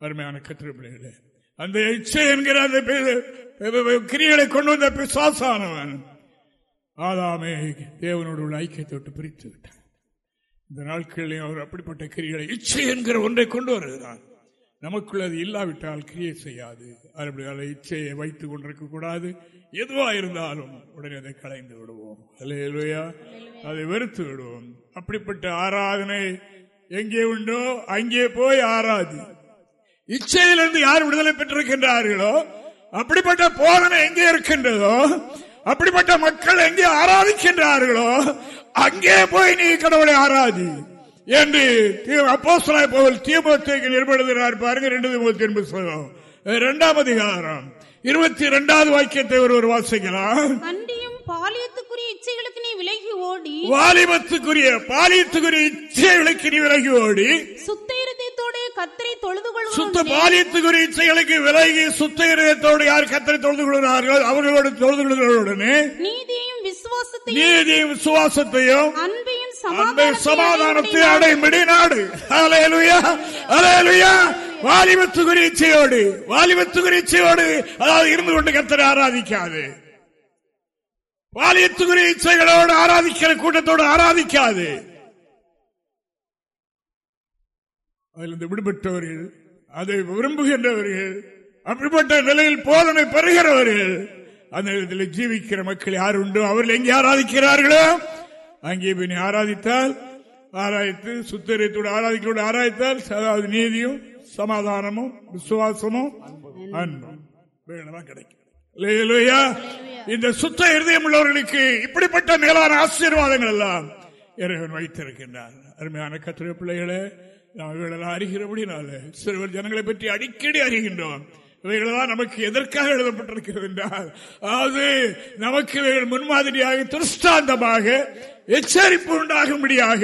அருமையான கத்திரப்பிள்ளைகளே அந்த இச்சை என்கிற அந்த கிரியலை கொண்டு வந்த பிசாசானவன் ஆதாமே தேவனோடு உள்ள ஐக்கியத்தை விட்டு பிரித்து விட்டான். இந்த நாட்களில் அவர் அப்படிப்பட்ட கிரிகளை இச்சை என்கிற ஒன்றை கொண்டு வருகிறான் நமக்குள் அது இல்லாவிட்டால் கிரியை செய்யாது. அதுபடியால் இச்சையை வைத்துக் கொண்டிருக்க கூடாது. எதுவா இருந்தாலும் உடனே அதை களைந்து விடுவோம். அல்லேலூயா. அதை வெறுத்து விடுவோம். அப்படிப்பட்ட ஆராதனை எங்கே உண்டோ அங்கே போய் ஆராதி. இச்சையிலிருந்து யார் விடுதலை பெற்றிருக்கின்றார்களோ அப்படிப்பட்ட போதனை எங்கே இருக்கின்றதோ அப்படிப்பட்ட மக்கள் எங்கே ஆராதிக்கின்றார்களோ அங்கே போய் நீ கடவுளை ஆராதி என்று அப்போஸ்தலனாகிய பவுல் தீமோத்தேயுக்கு நிர்படுகிறார் பாருங்க ரெண்டு என்பது சொல்லும் இரண்டாம் அதிகாரம். இருபத்தி இரண்டாவது வாக்கியத்தை ஒருவர் வாசிக்கலாம். அன்றியும் பாலியத்துக்குரிய இச்சைகளுக்கு நீ விலகி ஓடி. வாலிபத்துக்குரிய பாலியத்துக்குரிய இச்சைகளுக்கு நீ விலகி ஓடி. சுத்த இருதயத்தோடு கத்தரை தொழுது சுத்த கொள்வோம் பாலியத்துக்குரிய இச்சைகளுக்கு விலகி சுத்த யார் கத்தரை தொழுது கொள்கிறார்கள்? அவர்களோடு தொழுது கொள்கிறவுடனே நீதியையும் விசுவாசத்தையும் நீதியும் விசுவாசத்தையும் அன்பையும் அன்பை சமாதானத்தையும் சமாதானத்தை அடையும்படி அடையும்படி நாடு. அலையலுயா அலையலுயா வாலிபத்துக்குரிய இச்சையோடு வாலிபத்துக்குரிய இச்சையோடு அதாவது இருந்து கொண்டு கத்தரை ஆராதிக்காது. வாலியத்துக்குரிய இச்சைகளோடு ஆராதிக்கிற கூட்டத்தோடு ஆராதிக்காது. அதிலிருந்து விடுபட்டவர்கள் அதை விரும்புகின்றவர்கள் அப்படிப்பட்ட நிலையில் போதனை பெறுகிறவர்கள் அந்த இடத்தில் ஜீவிக்கிற மக்கள் யார் உண்டோ? அவர்கள் எங்கே ஆராதிக்கிறார்களோ அங்கே போய் நீ ஆராதித்தால் ஆராய்த்து சுத்தரியத்தோடு ஆராதிக்கோடு ஆராய்த்தால் அதாவது நீதியும் சமாதானமும் விசுவாசமும் அன்பும். வேணுமா கிடைக்கும். இந்த சுத்த இருதயம் உள்ளவர்களுக்கு இப்படிப்பட்ட மேலான ஆசீர்வாதங்கள் எல்லாம் இறைவன் வைத்திருக்கின்றார். அருமையான கத்திர பிள்ளைகளே நாம் இவைகளெல்லாம் அறிகிறபடினால சிறுவர் ஜனங்களை பற்றி அடிக்கடி அறிகின்றோம். இவைகளெல்லாம் நமக்கு எதற்காக எழுதப்பட்டிருக்கிறது என்றால் அதாவது நமக்கு இவைகள் முன்மாதிரியாக திருஷ்டாந்தமாக எச்சரிப்பு உண்டாகும்படியாக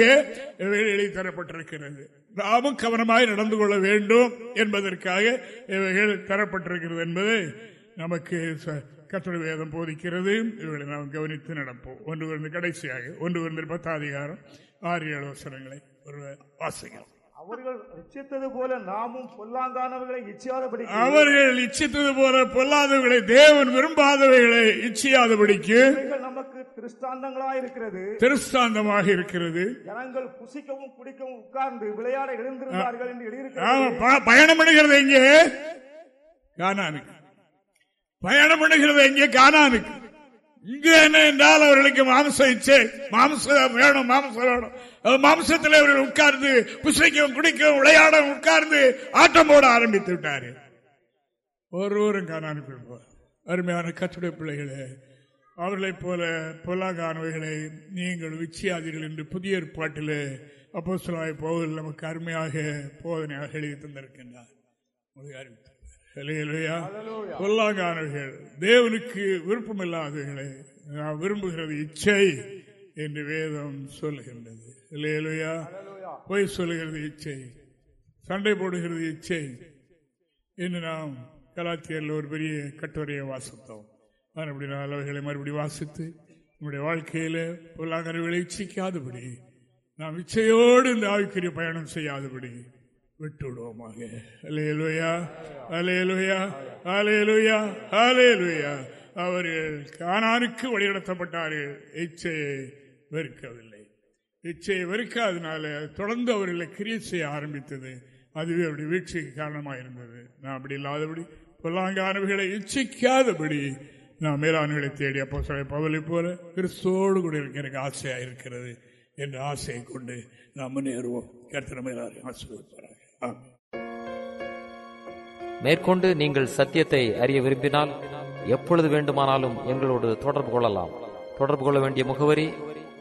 இவைகள் எழுதி தரப்பட்டிருக்கிறது. நாமும் கவனமாய் நடந்து கொள்ள வேண்டும் என்பதற்காக இவைகள் தரப்பட்டிருக்கிறது என்பது நமக்கு ச- வேதம் போதிக்கிறது. இவர்களை நாம் கவனித்து நடப்போம். ஒன்று வந்து கடைசியாக ஒன்று வந்து பத்தாதிகாரம் ஆறு ஏழு வசனங்களை ஒரு வாசிக்கிறோம் அவர்கள் இச்சித்தது போல நாமும் பொல்லாங்கானவர்களை இச்சியாதபடி அவர்கள் இச்சித்தது போல பொல்லாதவைகளை தேவன் விரும்பாதவைகளை இச்சியாதபடிக்கு நமக்கு திருஷ்டாந்தங்களாய் இருக்கிறது. திருஸ்தாந்தமாக இருக்கிறது. ஜனங்கள் புசிக்கவும் குடிக்கவும் உட்கார்ந்து விளையாட எழுந்திருந்தார்கள் என்று ப- பயணம் பண்ணுகிறது எங்கே? கானானுக்கு. பயணம் பண்ணுகிறது எங்கே? கானானுக்கு. இங்க என்ன என்றால் அவர்களுக்கு மாம்ச இச்சை மாம்சம் வேணும் மாம்சம் வேணும். மாம்சத்தில் அவர்கள் உட்கார்ந்து புசிக்கவும் குடிக்கவும் விளையாடவும் உட்கார்ந்து ஆட்டம் போட ஆரம்பித்து விட்டாரு. ஒருவரும் போவார் அருமையான கத்துடைய பிள்ளைகளே அவர்களைப் போல பொல்லாங்கானவைகளை நீங்கள் விச்சியாதீர்கள் என்று புதிய ஏற்பாட்டில் அப்போஸ்தலனாகிய பவுல் நமக்கு அருமையாக போதனையாக எழுதி தந்திருக்கின்றார். பொல்லாங்கானவைகள் தேவனுக்கு விருப்பமில்லாதவைகளை நான் விரும்புகிறது இச்சை என்று வேதம் சொல்லுகின்றது. இல்லையா பொய் சொல்லுகிறது இச்சை. சண்டை போடுகிறது இச்சை. இன்று நாம் கலாத்தியரில் ஒரு பெரிய கட்டுரையை வாசித்தோம். மறுபடியும் அவைகளை மறுபடியும் வாசித்து நம்முடைய வாழ்க்கையில பொருளாதார இச்சிக்காதபடி நாம் இச்சையோடு இந்த ஆவிக்குரிய பயணம் செய்யாதபடி விட்டு விடுவோமாக அலையலுயா அலையலுயா அலையலுயா அலையலுயா அவர்கள் கானானுக்கு வழிநடத்தப்பட்டார்கள். இச்சையை வெறுக்கவில்லை. இச்சையை வெறுக்காதனால தொடர்ந்து அவர்களை கிரியை செய்ய ஆரம்பித்தது. அதுவே அப்படி வீழ்ச்சிக்கு காரணமாக இருந்தது நான் அப்படி இல்லாதபடி பொல்லாங்கானவைகளை இச்சிக்காதபடி நான் மேலாண்மைகளை தேடி அப்போ சொல்ல பவலை போல கிறிஸ்தோடு கூட இருக்க எனக்கு இருக்கிறது என்ற ஆசையை கொண்டு நாம் முன்னேறுவோம். கருத்தின மேலாண்மை ஆசீர்வதிப்பார்கள் மேற்கொண்டு நீங்கள் சத்தியத்தை அறிய விரும்பினால் எப்பொழுது வேண்டுமானாலும் எங்களோடு தொடர்பு கொள்ளலாம். தொடர்பு கொள்ள வேண்டிய முகவரி